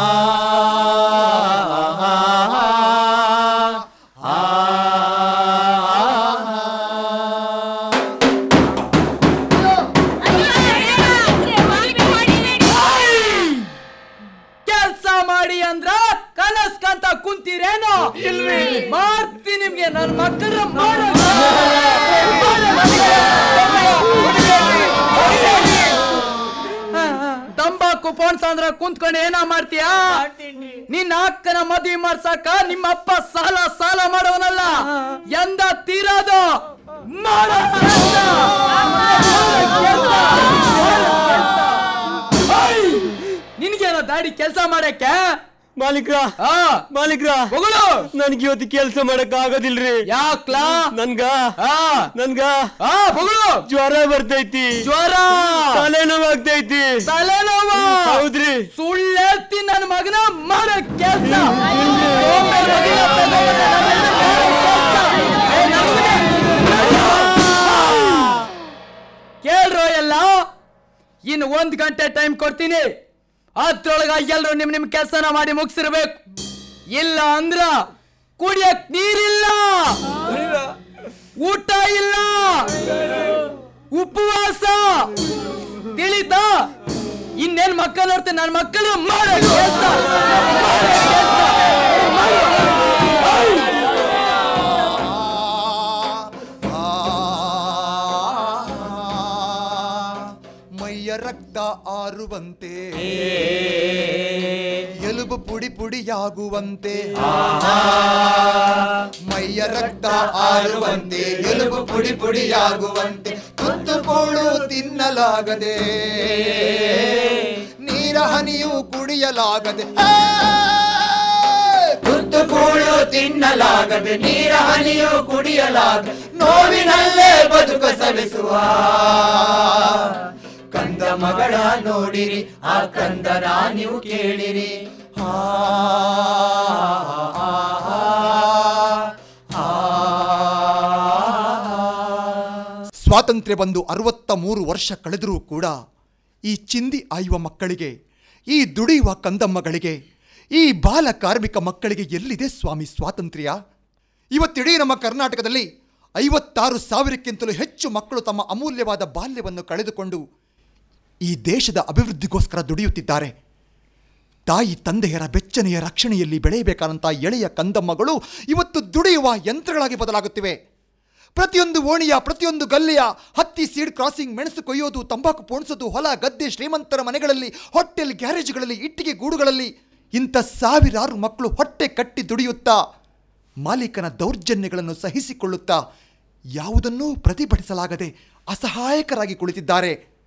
ನಿಮ್ಗೆ ನನ್ನ ಮಕ್ಕಳ ತಂಬಾಕು ಪೋನ್ಸ ಅಂದ್ರ ಕುಂತ್ಕೊಂಡು ಏನ ಮಾಡ್ತೀಯಾ? ನಿನ್ನ ಅಕ್ಕನ ಮದ್ವಿ ಮಾಡ್ಸಾಕ ನಿಮ್ಮ ಅಪ್ಪ ಸಾಲ ಸಾಲ ಮಾಡೋನಲ್ಲ. ಎಂದ ತೀರೋದು? ನಿನ್ಗೇನೋ ದಾಡಿ ಕೆಲಸ ಮಾಡಕ್ಕೆ? ಮಾಲೀಕ್ರ ಹಾ ಮಾಲೀಕ್ರ ಮಗಳು ನನ್ಗೆ ಇವತ್ತು ಕೆಲಸ ಮಾಡಕ್ ಆಗೋದಿಲ್ರಿ. ಯಾಕ್ಲಾ? ನನ್ಗ ಹಾ ನನ್ಗ ಹಾ ಹೊಗಳು. ಜ್ವರ ಬರ್ತೈತಿ. ಜ್ವರ. ತಲೆನೋವಾಗ್ತೈತಿ ತಲೆನೋವ ಹೌದ್ರಿ. ಸುಳ್ಳೆತ್ತಿ ನನ್ನ ಮಗನ ಮಾಡ ಕೆಲಸ. ಕೇಳ್ರೋ ಎಲ್ಲ? ಇನ್ನು ಒಂದ್ ಗಂಟೆ ಟೈಮ್ ಕೊಡ್ತೀನಿ. ಅದ್ರೊಳಗ ಎಲ್ಲರೂ ನಿಮ್ ನಿಮ್ ಕೆಲಸನ ಮಾಡಿ ಮುಗಿಸಿರ್ಬೇಕು. ಇಲ್ಲ ಅಂದ್ರ ಕುಡಿಯಕ್ ನೀರಿಲ್ಲ. ಊಟ ಇಲ್ಲ. ಉಪವಾಸ. ತಿಳಿತ? ಇನ್ನೇನ್ ಮಕ್ಕಳು ನೋಡ್ತೀನಿ ನನ್ನ ಮಕ್ಕಳು ಮಾಡೋ ರಕ್ತ ಆರುವಂತೆ. ಎಲುಬು ಪುಡಿ ಪುಡಿಯಾಗುವಂತೆ. ಮೈಯ ರಕ್ತ ಆರುವಂತೆ ಎಲುಬು ಪುಡಿ ಪುಡಿಯಾಗುವಂತೆ. ತುತ್ತುಕೋಳು ತಿನ್ನಲಾಗದೆ. ನೀರ ಹನಿಯು ಕುಡಿಯಲಾಗದೆ. ತುತ್ತುಕೋಳು ತಿನ್ನಲಾಗದೆ ನೀರ ಹನಿಯು ಕುಡಿಯಲಾಗ ನೋವಿನಲ್ಲೇ ಬದುಕ ಸವೆಸುವ. ಕಂದ ಮಗಳ ನೋಡಿರಿ, ಆ ಕಂದನ ನೀವು ಕೇಳಿರಿ. ಸ್ವಾತಂತ್ರ್ಯ ಬಂದು ಅರವತ್ತ ಮೂರು ವರ್ಷ ಕಳೆದರೂ ಕೂಡ ಈ ಚಿಂದಿ ಆಯುವ ಮಕ್ಕಳಿಗೆ, ಈ ದುಡಿಯುವ ಕಂದಮ್ಮಗಳಿಗೆ, ಈ ಬಾಲ ಕಾರ್ಮಿಕ ಮಕ್ಕಳಿಗೆ ಎಲ್ಲಿದೆ ಸ್ವಾಮಿ ಸ್ವಾತಂತ್ರ್ಯ ಇವತ್ತಿಡೀ ನಮ್ಮ ಕರ್ನಾಟಕದಲ್ಲಿ ಐವತ್ತಾರು ಸಾವಿರಕ್ಕಿಂತಲೂ ಹೆಚ್ಚು ಮಕ್ಕಳು ತಮ್ಮ ಅಮೂಲ್ಯವಾದ ಬಾಲ್ಯವನ್ನು ಕಳೆದುಕೊಂಡು ಈ ದೇಶದ ಅಭಿವೃದ್ಧಿಗೋಸ್ಕರ ದುಡಿಯುತ್ತಿದ್ದಾರೆ. ತಾಯಿ ತಂದೆಯರ ಬೆಚ್ಚನೆಯ ರಕ್ಷಣೆಯಲ್ಲಿ ಬೆಳೆಯಬೇಕಾದಂಥ ಎಳೆಯ ಕಂದಮ್ಮಗಳು ಇವತ್ತು ದುಡಿಯುವ ಯಂತ್ರಗಳಾಗಿ ಬದಲಾಗುತ್ತಿವೆ. ಪ್ರತಿಯೊಂದು ಓಣಿಯ, ಪ್ರತಿಯೊಂದು ಗಲ್ಲಿಯ ಹತ್ತಿ, ಸೀಡ್, ಕ್ರಾಸಿಂಗ್, ಮೆಣಸು ಕೊಯ್ಯೋದು, ತಂಬಾಕು ಪೋಣಿಸೋದು, ಹೊಲ, ಗದ್ದೆ, ಶ್ರೀಮಂತರ ಮನೆಗಳಲ್ಲಿ, ಹೋಟೆಲ್, ಗ್ಯಾರೇಜ್ಗಳಲ್ಲಿ, ಇಟ್ಟಿಗೆ ಗೂಡುಗಳಲ್ಲಿ ಇಂಥ ಸಾವಿರಾರು ಮಕ್ಕಳು ಹೊಟ್ಟೆ ಕಟ್ಟಿ ದುಡಿಯುತ್ತಾ, ಮಾಲೀಕನ ದೌರ್ಜನ್ಯಗಳನ್ನು ಸಹಿಸಿಕೊಳ್ಳುತ್ತಾ ಯಾವುದನ್ನೂ ಪ್ರತಿಭಟಿಸಲಾಗದೆ ಅಸಹಾಯಕರಾಗಿ ಕುಳಿತಿದ್ದಾರೆ.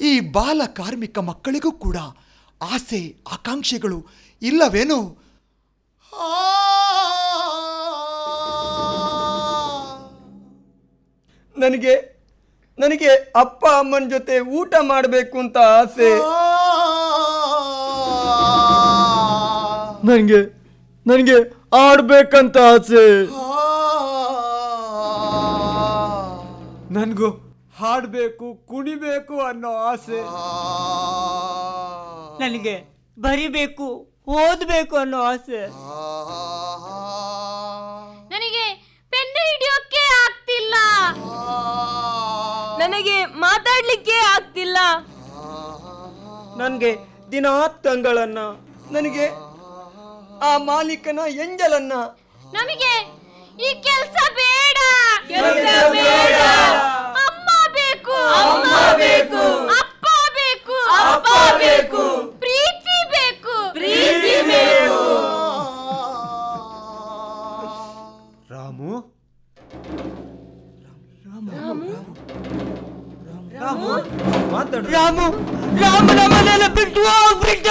ಈ ಬಾಲ ಕಾರ್ಮಿಕ ಮಕ್ಕಳಿಗೂ ಕೂಡ ಆಸೆ ಆಕಾಂಕ್ಷೆಗಳು ಇಲ್ಲವೇನು? ನನಗೆ ನನಗೆ ಅಪ್ಪ ಅಮ್ಮನ ಜೊತೆ ಊಟ ಮಾಡಬೇಕು ಅಂತ ಆಸೆ. ನನಗೆ ನನಗೆ ಆಡ್ಬೇಕಂತ ಆಸೆ. ನನ್ಗೂ ಹಾಡ್ಬೇಕು ಕುಣಿಬೇಕು ಅನ್ನೋ ಆಸೆ. ನನಗೆ ಬರಿಬೇಕು ಓದಬೇಕು ಅನ್ನೋ ಆಸೆ. ನನಗೆ ಪೆನ್ ಹಿಡಿಯೋಕೆ ಆಗ್ತಿಲ್ಲ. ನನಗೆ ಮಾತಾಡ್ಲಿಕ್ಕೆ ಆಗ್ತಿಲ್ಲ. ನನಗೆ ದಿನ ತಂಗಳನ್ನ ನನಗೆ ಆ ಮಾಲೀಕನ ಎಂಜಲನ್ನ. ನಮಗೆ ಈ ಕೆಲಸ ಬೇಡ. ಕೆಲಸ ಬೇಡ. ಅಮ್ಮ ಬೇಕು. ಅಮ್ಮ ಬೇಕು. ಅಪ್ಪ ಬೇಕು. ಅಪ್ಪ ಬೇಕು. ಪ್ರೀತಿ ಬೇಕು. ಪ್ರೀತಿ ಬೇಕು. ರಾಮು? ರಾಮು ರಾಮ? ನಮ್ಮನ್ನೆಲ್ಲ ಬಿಟ್ಟು ಹೋಗ್ಬಿಟ್ಟ.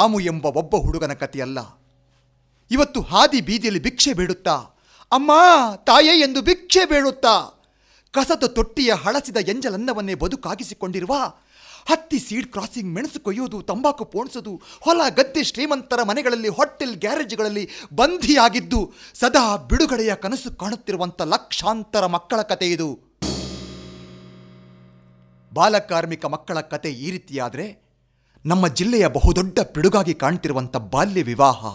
ರಾಮು ಎಂಬ ಒಬ್ಬ ಹುಡುಗನ ಕಥೆಯಲ್ಲ. ಇವತ್ತು ಹಾದಿ ಬೀದಿಯಲ್ಲಿ ಭಿಕ್ಷೆ ಬೇಡುತ್ತಾ ಅಮ್ಮ, ತಾಯೇ ಎಂದು ಭಿಕ್ಷೆ ಬೇಡುತ್ತಾ ಕಸದ ತೊಟ್ಟಿಯ ಹಳಸಿದ ಎಂಜಲನ್ನವನ್ನೇ ಬದುಕಾಗಿಸಿಕೊಂಡಿರುವ, ಹತ್ತಿ ಸೀಡ್ ಕ್ರಾಸಿಂಗ್ ಮೆಣಸು ಕೊಯ್ಯೋದು, ತಂಬಾಕು ಪೋಣಿಸೋದು, ಹೊಲ ಗದ್ದೆ ಶ್ರೀಮಂತರ ಮನೆಗಳಲ್ಲಿ, ಹೋಟೆಲ್ ಗ್ಯಾರೇಜ್ಗಳಲ್ಲಿ ಬಂಧಿಯಾಗಿದ್ದು, ಸದಾ ಬಿಡುಗಡೆಯ ಕನಸು ಕಾಣುತ್ತಿರುವಂಥ ಲಕ್ಷಾಂತರ ಮಕ್ಕಳ ಕತೆ ಇದು. ಬಾಲಕಾರ್ಮಿಕ ಮಕ್ಕಳ ಕತೆ ಈ ರೀತಿಯಾದರೆ ನಮ್ಮ ಜಿಲ್ಲೆಯ ಬಹುದೊಡ್ಡ ಪಿಡುಗಾಗಿ ಕಾಣ್ತಿರುವಂಥ ಬಾಲ್ಯ ವಿವಾಹ.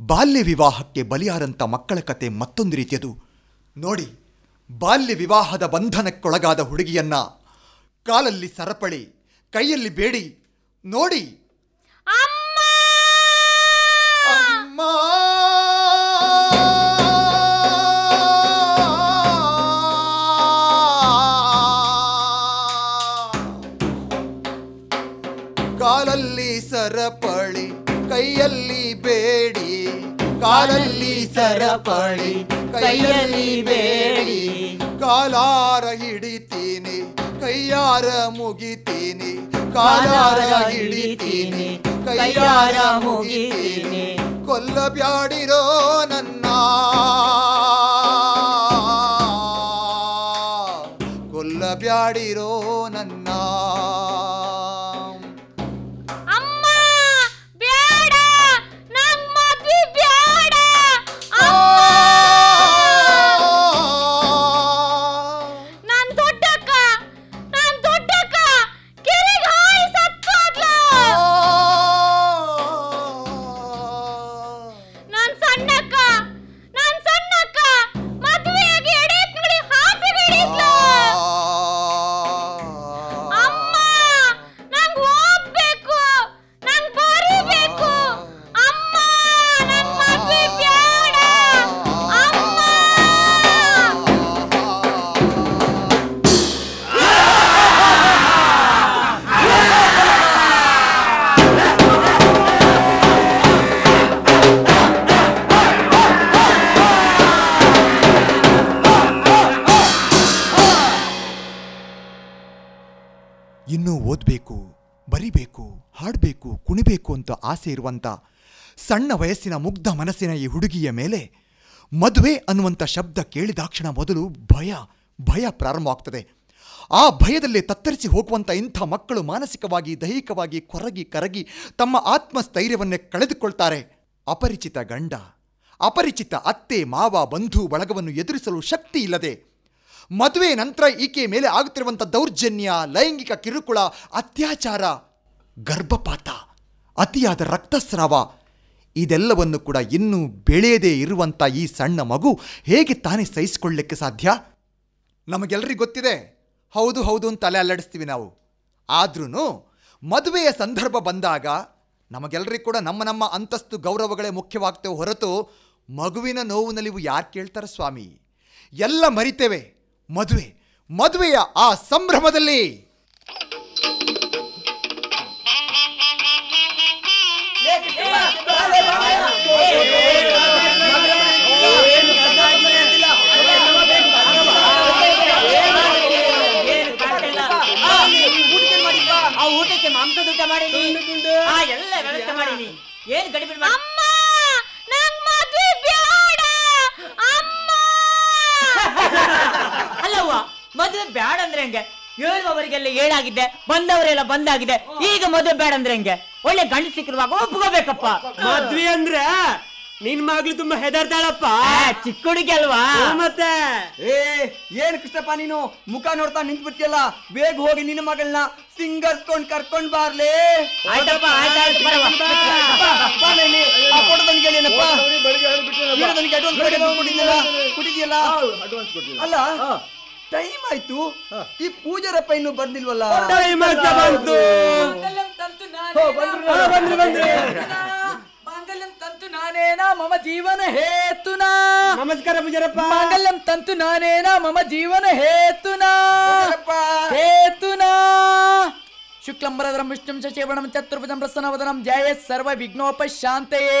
ಬಾಲ್ಯ ವಿವಾಹಕ್ಕೆ ಬಲಿಯಾದಂಥ ಮಕ್ಕಳ ಕತೆ ಮತ್ತೊಂದು ರೀತಿಯದು. ನೋಡಿ, ಬಾಲ್ಯ ವಿವಾಹದ ಬಂಧನಕ್ಕೊಳಗಾದ ಹುಡುಗಿಯನ್ನ ಕಾಲಲ್ಲಿ ಸರಪಳಿ, ಕೈಯಲ್ಲಿ ಬೇಡಿ, ನೋಡಿ. ಸರಪಳಿ, ಕೈಯಲ್ಲಿ ಬೇಡಿ, ಕಾಲಲ್ಲಿ ಸರಪಳಿ, ಕೈಯಲ್ಲಿ ಬೇಡಿ. ಕಾಲಾರ ಹಿಡಿತೀನಿ, ಕೈಯಾರ ಮುಗಿತೀನಿ, ಕಾಲಾರ ಹಿಡಿತೀನಿ, ಕೈಯಾರ ಮುಗಿತೀನಿ. ಕೊಲ್ಲಬ್ಯಾಡಿರೋ ನನ್ನ ಕೊಲ್ಲಬ್ಯಾಡಿರೋ ನನ್ನ. ಆಸೆ ಇರುವಂಥ ಸಣ್ಣ ವಯಸ್ಸಿನ ಮುಗ್ಧ ಮನಸ್ಸಿನ ಈ ಹುಡುಗಿಯ ಮೇಲೆ ಮದುವೆ ಅನ್ನುವಂಥ ಶಬ್ದ ಕೇಳಿದಾಕ್ಷಣ ಮೊದಲು ಭಯ ಭಯ ಪ್ರಾರಂಭವಾಗ್ತದೆ ಆ ಭಯದಲ್ಲಿ ತತ್ತರಿಸಿ ಹೋಗುವಂಥ ಇಂಥ ಮಕ್ಕಳು ಮಾನಸಿಕವಾಗಿ, ದೈಹಿಕವಾಗಿ ಕೊರಗಿ, ಕರಗಿ ತಮ್ಮ ಆತ್ಮಸ್ಥೈರ್ಯವನ್ನೇ ಕಳೆದುಕೊಳ್ತಾರೆ. ಅಪರಿಚಿತ ಗಂಡ, ಅಪರಿಚಿತ ಅತ್ತೆ, ಮಾವ, ಬಂಧು, ಬಳಗವನ್ನು ಎದುರಿಸಲು ಶಕ್ತಿ ಇಲ್ಲದೆ ಮದುವೆ ನಂತರ ಈಕೆ ಮೇಲೆ ಆಗುತ್ತಿರುವಂಥ ದೌರ್ಜನ್ಯ, ಲೈಂಗಿಕ ಕಿರುಕುಳ, ಅತ್ಯಾಚಾರ, ಗರ್ಭಪಾತ ಅತಿಯಾದ ರಕ್ತಸ್ರಾವ. ಇದೆಲ್ಲವನ್ನು ಕೂಡ ಇನ್ನೂ ಬೆಳೆಯದೇ ಇರುವಂಥ ಈ ಸಣ್ಣ ಮಗು ಹೇಗೆ ತಾನೇ ಸಹಿಸಿಕೊಳ್ಳಲಿಕ್ಕೆ ಸಾಧ್ಯ? ನಮಗೆಲ್ಲರಿಗೂ ಗೊತ್ತಿದೆ. ಹೌದು ಹೌದು ಅಂತ ತಲೆ ಅಲ್ಲಾಡಿಸ್ತೀವಿ ನಾವು. ಆದ್ರೂ ಮದುವೆಯ ಸಂದರ್ಭ ಬಂದಾಗ ನಮಗೆಲ್ಲರಿಗೂ ಕೂಡ ನಮ್ಮ ನಮ್ಮ ಅಂತಸ್ತು ಗೌರವಗಳೇ ಮುಖ್ಯವಾಗ್ತೇವೆ ಹೊರತು ಮಗುವಿನ ನೋವು ನಲಿವು ಯಾರು ಕೇಳ್ತಾರೆ ಸ್ವಾಮಿ? ಎಲ್ಲ ಮರಿತೇವೆ. ಮದುವೆ, ಮದುವೆಯ ಆ ಸಂಭ್ರಮದಲ್ಲಿ. ಊಟಕ್ಕೆ ಮಾಂಸದ ಊಟ ಮಾಡೀನಿ ಆ ಎಲ್ಲ ವ್ಯವಸ್ಥೆ ಮಾಡೀನಿ ಏನ್ ಗಡಿಬಿಡಿ ಮಾಡಿ ಅಮ್ಮ ನಂಗ್ ಮದ್ವೆ ಬ್ಯಾಡ ಅಮ್ಮ ಅಲ್ಲವ್ವ ಮದುವೆ ಬ್ಯಾಡ ಅಂದ್ರೆ ಹೆಂಗೆ ಹೇಳುವವರಿಗೆಲ್ಲ ಏಳಾಗಿದೆ ಬಂದವರೆಲ್ಲ ಬಂದಾಗಿದೆ ಈಗ ಮದುವೆ ಬ್ಯಾಡ ಅಂದ್ರೆ ಹೆಂಗೆ ಒಳ್ಳೆ ಗಂಡು ಸಿಕ್ಕಿರುವಾಗ ಒಪ್ಕೋಬೇಕಪ್ಪ ಮದ್ವೆ ಅಂದ್ರೆ ನಿನ್ ಮಗ್ಳು ತುಂಬಾ ಹೆದರ್ತಾಳಪ್ಪ ಚಿಕ್ಕ ಹುಡುಗಿ ಅಲ್ವಾ ಮತ್ತೆ ಏ ಏನ್ ಕೃಷ್ಣಪ್ಪ ನೀನು ಮುಖ ನೋಡ್ತಾ ನಿಂತ್ ಬಿಡ್ತಿಯಲ್ಲ ಬೇಗ ಹೋಗಿ ನಿನ್ನ ಮಗಳನ್ನ ಸಿಂಗರ್ಸ್ಕೊಂಡ್ ಕರ್ಕೊಂಡ್ ಬಾರ್ಲೇ ಆಯ್ತಪ್ಪ? ಅಲ್ಲ ಟೈಮ್ ಆಯ್ತು ಈ ಪೂಜಾರಪ್ಪ ಇನ್ನು ಬಂದಿಲ್ವಲ್ಲ ಟೈಮ್ ಬಂತು ಬಂದ್ರು, ಬಂದ್ರಿ, ನಾನೇನ ಮಮ ಜೀವನ ಹೇತುನಾ? ನಮಸ್ಕಾರ ಪೂಜಾರಪ್ಪ. ಮಾಂಗಲ್ಯಂ ತಂತು ನಾನೇನ ಮಮ ಜೀವನ ಹೇತುನಾ. ಹೇತುನಾ? ಶುಕ್ಲಂಬರಧರಂ ವಿಷ್ಣುಂ ಶಶಿವರ್ಣಂ ಚತುರ್ಭುಜಂ ಪ್ರಸನ್ನವದನಂ ಜಯ ಸರ್ವ ವಿಘ್ನೋಪಶಾಂತಯೇ.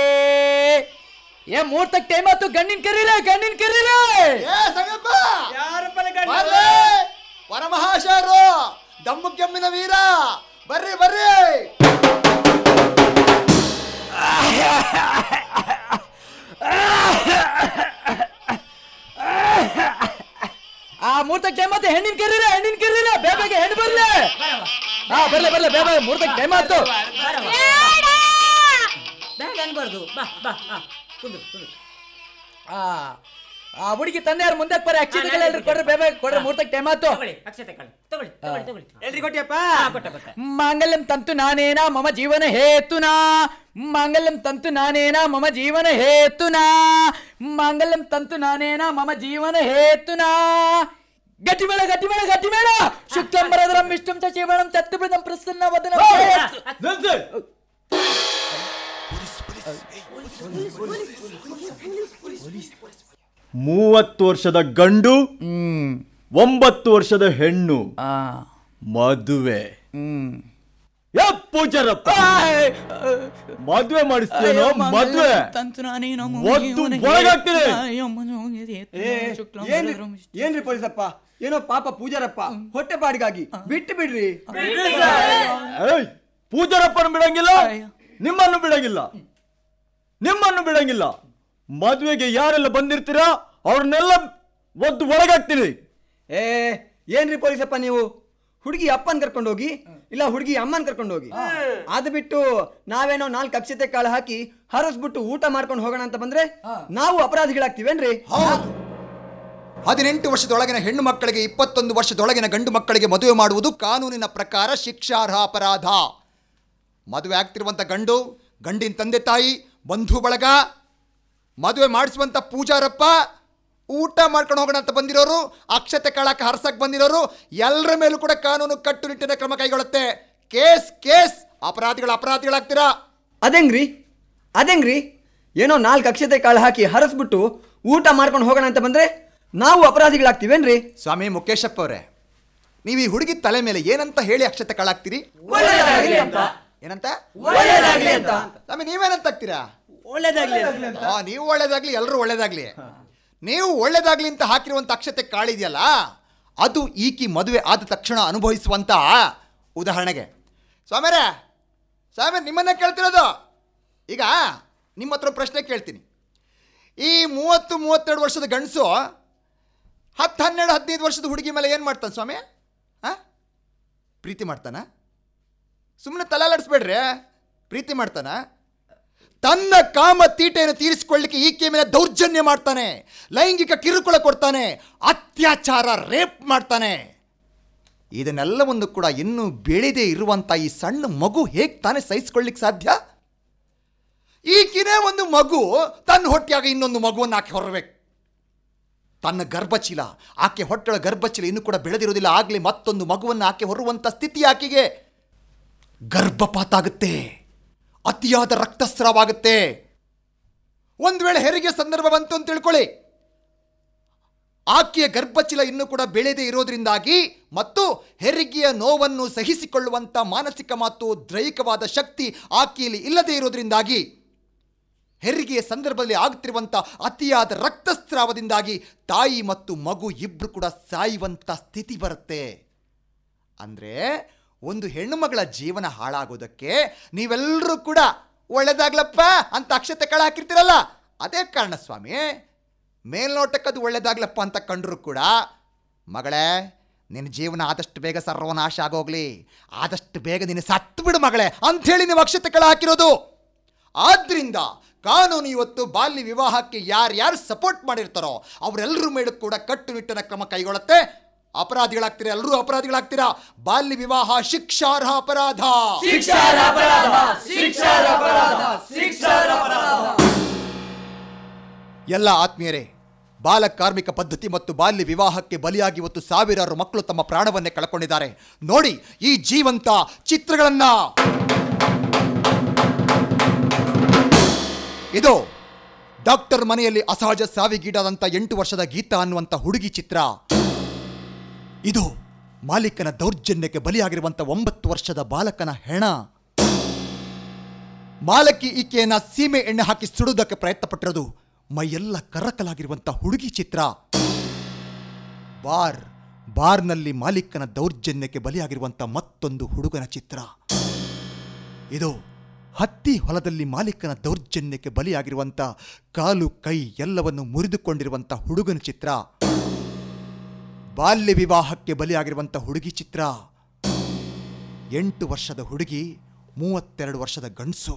ಏ ಮೂರ್ತಕ್ ಟೈಮ್ ಆತು ಗಣ್ಣಿನ ಕರೀರೆ ಗಣ್ಣಿನ ಕರೀರೆ ಯಾರಪ್ಪ ಗಂಡ? ಬರ್ರಿ. ಪರಮಹಾಶಯರು ದಮ್ಮು ಕೆಮ್ಮಿನ ವೀರ. ಬರ್ರಿ ಬರ್ರಿ. ಆ ಮೂರ್ತಕ್ಕೆ ಮತ್ತೆ ಹೆಣ್ಣಿನ ಕರೀರೆ ಹೆಣ್ಣಿನ ಕೇರಿಲ್ಲ ಬೇಬೆಗೆ ಹೆಣ್ಣು ಬರ್ಲೆ. ಹಾ ಬರ್ಲೆ ಬರ್ಲೆ ಬೇಬೆ ಮೂರ್ತಕ್ಕೆ ಟೈಮ್ ಬೇಗ ಅನ್ಬಾರ್ದು. ಬಾ ಬಾ ಬಾ. ಕುಂದ್ರು ಕುಂದ್ರು. ಆ ಆ ಹುಡುಗಿ ತಂದೆ ಯಾರು ಮುಂದೆ ಬರ್ರಿ ಅಕ್ಷತೆಗಳು ಎಲ್ರು ಕೊಡ್ರಿ ಬೇಬೇ ಕೊಡ್ರಿ ಮೂರ್ತಕ್ಕೆ ಟೈಮ್ ಆತು ತಗೊಳ್ಳಿ ಅಕ್ಷತೆ ಕಳ್ಳಿ ತಗೊಳ್ಳಿ ತಗೊಳ್ಳಿ ತಗೊಳ್ಳಿ ಎಲ್ರಿಗೂ ಕೊಟ್ಟಿಯಪ್ಪ ಹಾ, ಕೊಟ್ಟೆ ಕೊಟ್ಟೆ ಮಾಂಗಲ್ಯಂ ತಂತು ನಾನೇನಾ ಮಮ ಜೀವನ ಹೇತುನಾ ಮಾಂಗಲ್ಯಂ ತಂತು ನಾನೇನ ಮಮ ಜೀವನ ಹೇತುನಾ ಮಾಂಗಲ್ಯಂ ತಂತು ನಾನೇನ ಮಮ ಜೀವನ ಹೇತುನಾ ಗಟ್ಟಿ ಮೇಳ ಗಟ್ಟಿ ಮೇಳ ಗಟ್ಟಿ ಮೇಳ ಶುಕ್ಲಂಬರದ್ರಂ ವಿಷ್ಣುಂ ಚ ಶಿವಣಂ ಚತುರ್ಭುಜಂ ಪ್ರಸನ್ನ ವದನಂ ಮೂವತ್ತು ವರ್ಷದ ಗಂಡು ಒಂಬತ್ತು ವರ್ಷದ ಹೆಣ್ಣು. ಮದುವೆ. ಪೂಜಾರಪ್ಪ? ಮದ್ವೆ ಮಾಡಿಸ್ತೇನೋ ಮದ್ವೆ. ಒದ್ದು ಏನ್ರಿ ಪೊಲೀಸಪ್ಪ? ಏನೋ ಪಾಪ ಪೂಜಾರಪ್ಪ? ಹೊಟ್ಟೆ ಪಾಡಿಗಾಗಿ. ಬಿಟ್ಟು ಬಿಡ್ರಿ. ಏಯ್ ಪೂಜಾರಪ್ಪನ ಬಿಡಂಗಿಲ್ಲ. ನಿಮ್ಮನ್ನು ಬಿಡಂಗಿಲ್ಲ. ನಿಮ್ಮನ್ನು ಬಿಡಂಗಿಲ್ಲ. ಮದ್ವೆಗೆ ಯಾರೆಲ್ಲ ಬಂದಿರ್ತೀರಾ ಅವ್ರನ್ನೆಲ್ಲ ಒದ್ದು ಒಳಗಾಗ್ತೀನಿ ಏ ಏನ್ರಿ ಪೊಲೀಸಪ್ಪ ನೀವು? ಹುಡುಗಿ ಅಪ್ಪನ್ ಕರ್ಕೊಂಡು ಹೋಗಿ ಇಲ್ಲ ಹುಡುಗಿ ಅಮ್ಮನ್ ಕರ್ಕೊಂಡು ಹೋಗಿ ಅದು ಬಿಟ್ಟು ನಾವೇನೋ ನಾಲ್ಕು ಅಕ್ಷತೆ ಕಾಳು ಹಾಕಿ ಹರಸ್ಬಿಟ್ಟು ಊಟ ಮಾಡ್ಕೊಂಡು ಹೋಗೋಣ ಅಂತ ಬಂದ್ರೆ ನಾವು ಅಪರಾಧಿಗಳಾಗ್ತೀವೇನ್ರಿ? ಹೌದು. ಹದಿನೆಂಟು ವರ್ಷದೊಳಗಿನ ಹೆಣ್ಣು ಮಕ್ಕಳಿಗೆ ಇಪ್ಪತ್ತೊಂದು ವರ್ಷದೊಳಗಿನ ಗಂಡು ಮಕ್ಕಳಿಗೆ ಮದುವೆ ಮಾಡುವುದು ಕಾನೂನಿನ ಪ್ರಕಾರ ಶಿಕ್ಷಾರ್ಹ ಅಪರಾಧ ಮದುವೆ ಆಗ್ತಿರುವಂಥ ಗಂಡು ಗಂಡಿನ ತಂದೆ ತಾಯಿ ಬಂಧು ಬಳಗ ಮದುವೆ ಮಾಡಿಸುವಂಥ ಪೂಜಾರಪ್ಪ ಊಟ ಮಾಡ್ಕೊಂಡು ಹೋಗೋಣ ಅಂತ ಬಂದಿರೋರು ಅಕ್ಷತೆ ಕಾಳಕ್ಕೆ ಹರ್ಸಕ್ಕೆ ಬಂದಿರೋರು ಎಲ್ಲರ ಮೇಲೂ ಕೂಡ ಕಾನೂನು ಕಟ್ಟುನಿಟ್ಟಿನ ಕ್ರಮ ಕೈಗೊಳ್ಳುತ್ತೆ. Case case. ಅಪರಾಧಿಗಳ ಅಪರಾಧಿಗಳಾಗ್ತೀರಾ? ಅದೇಂಗ್ರಿ? ಅದೇಂಗ್ರಿ? ಏನೋ ನಾಲ್ಕು ಅಕ್ಷತೆ ಕಾಳು ಹಾಕಿ ಹರಸ್ಬಿಟ್ಟು ಊಟ ಮಾಡ್ಕೊಂಡು ಹೋಗೋಣ ಅಂತ ಬಂದರೆ ನಾವು ಅಪರಾಧಿಗಳಾಗ್ತೀವೇನ್ರಿ? ಸ್ವಾಮಿ ಮುಖೇಶಪ್ಪ ಅವರೇ ನೀವು ಈ ಹುಡುಗಿ ತಲೆ ಮೇಲೆ ಏನಂತ ಹೇಳಿ ಅಕ್ಷತೆ ಕಾಳಾಗ್ತೀರಿ? ಏನಂತ? ಸ್ವಾಮಿ ನೀವೇನಂತ ಆಗ್ತೀರಾ? ಒಳ್ಳೇದಾಗ್ಲಿ ನೀವು ಒಳ್ಳೇದಾಗ್ಲಿ ಎಲ್ಲರೂ ಒಳ್ಳೇದಾಗ್ಲಿ. ನೀವು ಒಳ್ಳೇದಾಗ್ಲಿ ಅಂತ ಹಾಕಿರುವಂತ ಅಕ್ಷತೆ ಕಾಳಿದೆಯಲ್ಲ ಅದು ಈಕಿ ಮದುವೆ ಆದ ತಕ್ಷಣ ಅನುಭವಿಸುವಂತ ಉದಾಹರಣೆಗೆ. ಸ್ವಾಮಿಯರೇ ಸ್ವಾಮಿ ನಿಮ್ಮನ್ನ ಕೇಳ್ತಿರೋದು? ಈಗ ನಿಮ್ಮ ಹತ್ರ ಪ್ರಶ್ನೆ ಕೇಳ್ತೀನಿ. ಈ ಮೂವತ್ತು ಮೂವತ್ತೆರಡು ವರ್ಷದ ಗಂಡಸು ಹತ್ತು ಹನ್ನೆರಡು ಹದಿನೈದು ವರ್ಷದ ಹುಡುಗಿ ಮೇಲೆ ಏನು ಮಾಡ್ತಾನೆ ಸ್ವಾಮಿ? ಹಾಂ ಪ್ರೀತಿ ಮಾಡ್ತಾನ? ಸುಮ್ಮನೆ ತಲಾಲಾಡಿಸ್ಬೇಡ್ರಿ ಪ್ರೀತಿ ಮಾಡ್ತಾನ? ತನ್ನ ಕಾಮ ತೀಟೆಯನ್ನು ತೀರಿಸಿಕೊಳ್ಳಿಕ್ಕೆ ಈಕೆ ಮೇಲೆ ದೌರ್ಜನ್ಯ ಮಾಡ್ತಾನೆ, ಲೈಂಗಿಕ ಕಿರುಕುಳ ಕೊಡ್ತಾನೆ, ಅತ್ಯಾಚಾರ, ರೇಪ್ ಮಾಡ್ತಾನೆ. ಇದನ್ನೆಲ್ಲವನ್ನು ಕೂಡ ಇನ್ನೂ ಬೆಳೆದೇ ಇರುವಂಥ ಈ ಸಣ್ಣ ಮಗು ಹೇಗೆ ತಾನೇ ಸಹಿಸ್ಕೊಳ್ಳಿಕ್ಕೆ ಸಾಧ್ಯ? ಈಕಿನೇ ಒಂದು ಮಗು, ತನ್ನ ಹೊಟ್ಟೆಯಾಗ ಇನ್ನೊಂದು ಮಗುವನ್ನು ಆಕೆ ಹೊರಬೇಕು. ತನ್ನ ಗರ್ಭಚೀಲ ಆಕೆ ಹೊಟ್ಟೆಳ ಗರ್ಭಚೀಲ ಇನ್ನೂ ಕೂಡ ಬೆಳೆದಿರೋದಿಲ್ಲ ಆಗಲಿ ಮತ್ತೊಂದು ಮಗುವನ್ನು ಆಕೆ ಹೊರುವಂಥ ಸ್ಥಿತಿ ಆಕೆಗೆ ಗರ್ಭಪಾತ ಆಗುತ್ತೆ. ಅತಿಯಾದ ರಕ್ತಸ್ರಾವಾಗುತ್ತೆ. ಒಂದು ವೇಳೆ ಹೆರಿಗೆ ಸಂದರ್ಭ ಬಂತು ಅಂತ ತಿಳ್ಕೊಳ್ಳಿ. ಆಕೆಯ ಗರ್ಭಚೀಲ ಇನ್ನೂ ಕೂಡ ಬೆಳೆದೇ ಇರೋದ್ರಿಂದಾಗಿ ಮತ್ತು ಹೆರಿಗೆಯ ನೋವನ್ನು ಸಹಿಸಿಕೊಳ್ಳುವಂಥ ಮಾನಸಿಕ ಮತ್ತು ದೈಹಿಕವಾದ ಶಕ್ತಿ ಆಕೆಯಲ್ಲಿ ಇಲ್ಲದೇ ಇರೋದ್ರಿಂದಾಗಿ ಹೆರಿಗೆಯ ಸಂದರ್ಭದಲ್ಲಿ ಆಗ್ತಿರುವಂಥ ಅತಿಯಾದ ರಕ್ತಸ್ರಾವದಿಂದಾಗಿ ತಾಯಿ ಮತ್ತು ಮಗು ಇಬ್ಬರು ಕೂಡ ಸಾಯುವಂಥ ಸ್ಥಿತಿ ಬರುತ್ತೆ. ಅಂದರೆ ಒಂದು ಹೆಣ್ಣುಮಗಳ ಜೀವನ ಹಾಳಾಗೋದಕ್ಕೆ ನೀವೆಲ್ಲರೂ ಕೂಡ ಒಳ್ಳೇದಾಗ್ಲಪ್ಪ ಅಂತ ಅಕ್ಷತೆ ಕಳ ಹಾಕಿರ್ತೀರಲ್ಲ? ಅದೇ ಕಾರಣ ಸ್ವಾಮಿ ಅದು ಒಳ್ಳೇದಾಗ್ಲಪ್ಪ ಅಂತ ಕಂಡ್ರು ಕೂಡ, ಮಗಳೇ, ನಿನ್ನ ಜೀವನ ಆದಷ್ಟು ಬೇಗ ಸರ್ವನಾಶ ಆಗೋಗ್ಲಿ. ಆದಷ್ಟು ಬೇಗ ನೀನು ಸತ್ತು ಬಿಡು ಮಗಳೇ ಅಂಥೇಳಿ ನೀವು ಅಕ್ಷತೆ ಕಳ ಹಾಕಿರೋದು. ಆದ್ರಿಂದ ಕಾನೂನು ಇವತ್ತು ಬಾಲ್ಯ ವಿವಾಹಕ್ಕೆ ಯಾರ್ಯಾರು ಸಪೋರ್ಟ್ ಮಾಡಿರ್ತಾರೋ, ಅವರೆಲ್ಲರ ಮೇಲೂ ಕೂಡ ಕಟ್ಟುನಿಟ್ಟಿನ ಕ್ರಮ ಕೈಗೊಳ್ಳುತ್ತೆ. ಅಪರಾಧಿಗಳಾಗ್ತೀರಾ? ಎಲ್ಲರೂ ಅಪರಾಧಿಗಳಾಗ್ತೀರಾ? ಬಾಲ್ಯ ವಿವಾಹ ಶಿಕ್ಷಾರ್ಹ ಅಪರಾಧ. ಎಲ್ಲ ಆತ್ಮೀಯರೇ ಬಾಲ ಕಾರ್ಮಿಕ ಪದ್ಧತಿ ಮತ್ತು ಬಾಲ್ಯ ವಿವಾಹಕ್ಕೆ ಬಲಿಯಾಗಿ ಇವತ್ತು ಸಾವಿರಾರು ಮಕ್ಕಳು ತಮ್ಮ ಪ್ರಾಣವನ್ನೇ ಕಳ್ಕೊಂಡಿದ್ದಾರೆ. ನೋಡಿ ಈ ಜೀವಂತ ಚಿತ್ರಗಳನ್ನ. ಇದು ಡಾಕ್ಟರ್ ಮನೆಯಲ್ಲಿ ಅಸಹಜ ಸಾವಿಗೀಡಾದಂಥ ಎಂಟು ವರ್ಷದ ಗೀತ ಅನ್ನುವಂಥ ಹುಡುಗಿ ಚಿತ್ರ. ಇದು ಮಾಲೀಕನ ದೌರ್ಜನ್ಯಕ್ಕೆ ಬಲಿಯಾಗಿರುವಂಥ ಒಂಬತ್ತು ವರ್ಷದ ಬಾಲಕನ ಹೆಣ. ಮಾಲಕಿ ಈಕೆಯನ್ನ ಸೀಮೆ ಎಣ್ಣೆ ಹಾಕಿ ಸುಡುವುದಕ್ಕೆ ಪ್ರಯತ್ನ ಪಟ್ಟಿರೋದು ಮೈಯೆಲ್ಲ ಕರಕಲಾಗಿರುವಂಥ ಹುಡುಗಿ ಚಿತ್ರ. ಬಾರ್, ಬಾರ್ನಲ್ಲಿ ಮಾಲೀಕನ ದೌರ್ಜನ್ಯಕ್ಕೆ ಬಲಿಯಾಗಿರುವಂಥ ಮತ್ತೊಂದು ಹುಡುಗನ ಚಿತ್ರ. ಇದು ಹತ್ತಿ ಹೊಲದಲ್ಲಿ ಮಾಲೀಕನ ದೌರ್ಜನ್ಯಕ್ಕೆ ಬಲಿಯಾಗಿರುವಂಥ ಕಾಲು ಕೈ ಎಲ್ಲವನ್ನು ಮುರಿದುಕೊಂಡಿರುವಂಥ ಹುಡುಗನ ಚಿತ್ರ. ಬಾಲ್ಯ ವಿವಾಹಕ್ಕೆ ಬಲಿಯಾಗಿರುವಂಥ ಹುಡುಗಿ ಚಿತ್ರ. ಎಂಟು ವರ್ಷದ ಹುಡುಗಿ, ಮೂವತ್ತೆರಡು ವರ್ಷದ ಗಂಡಸು.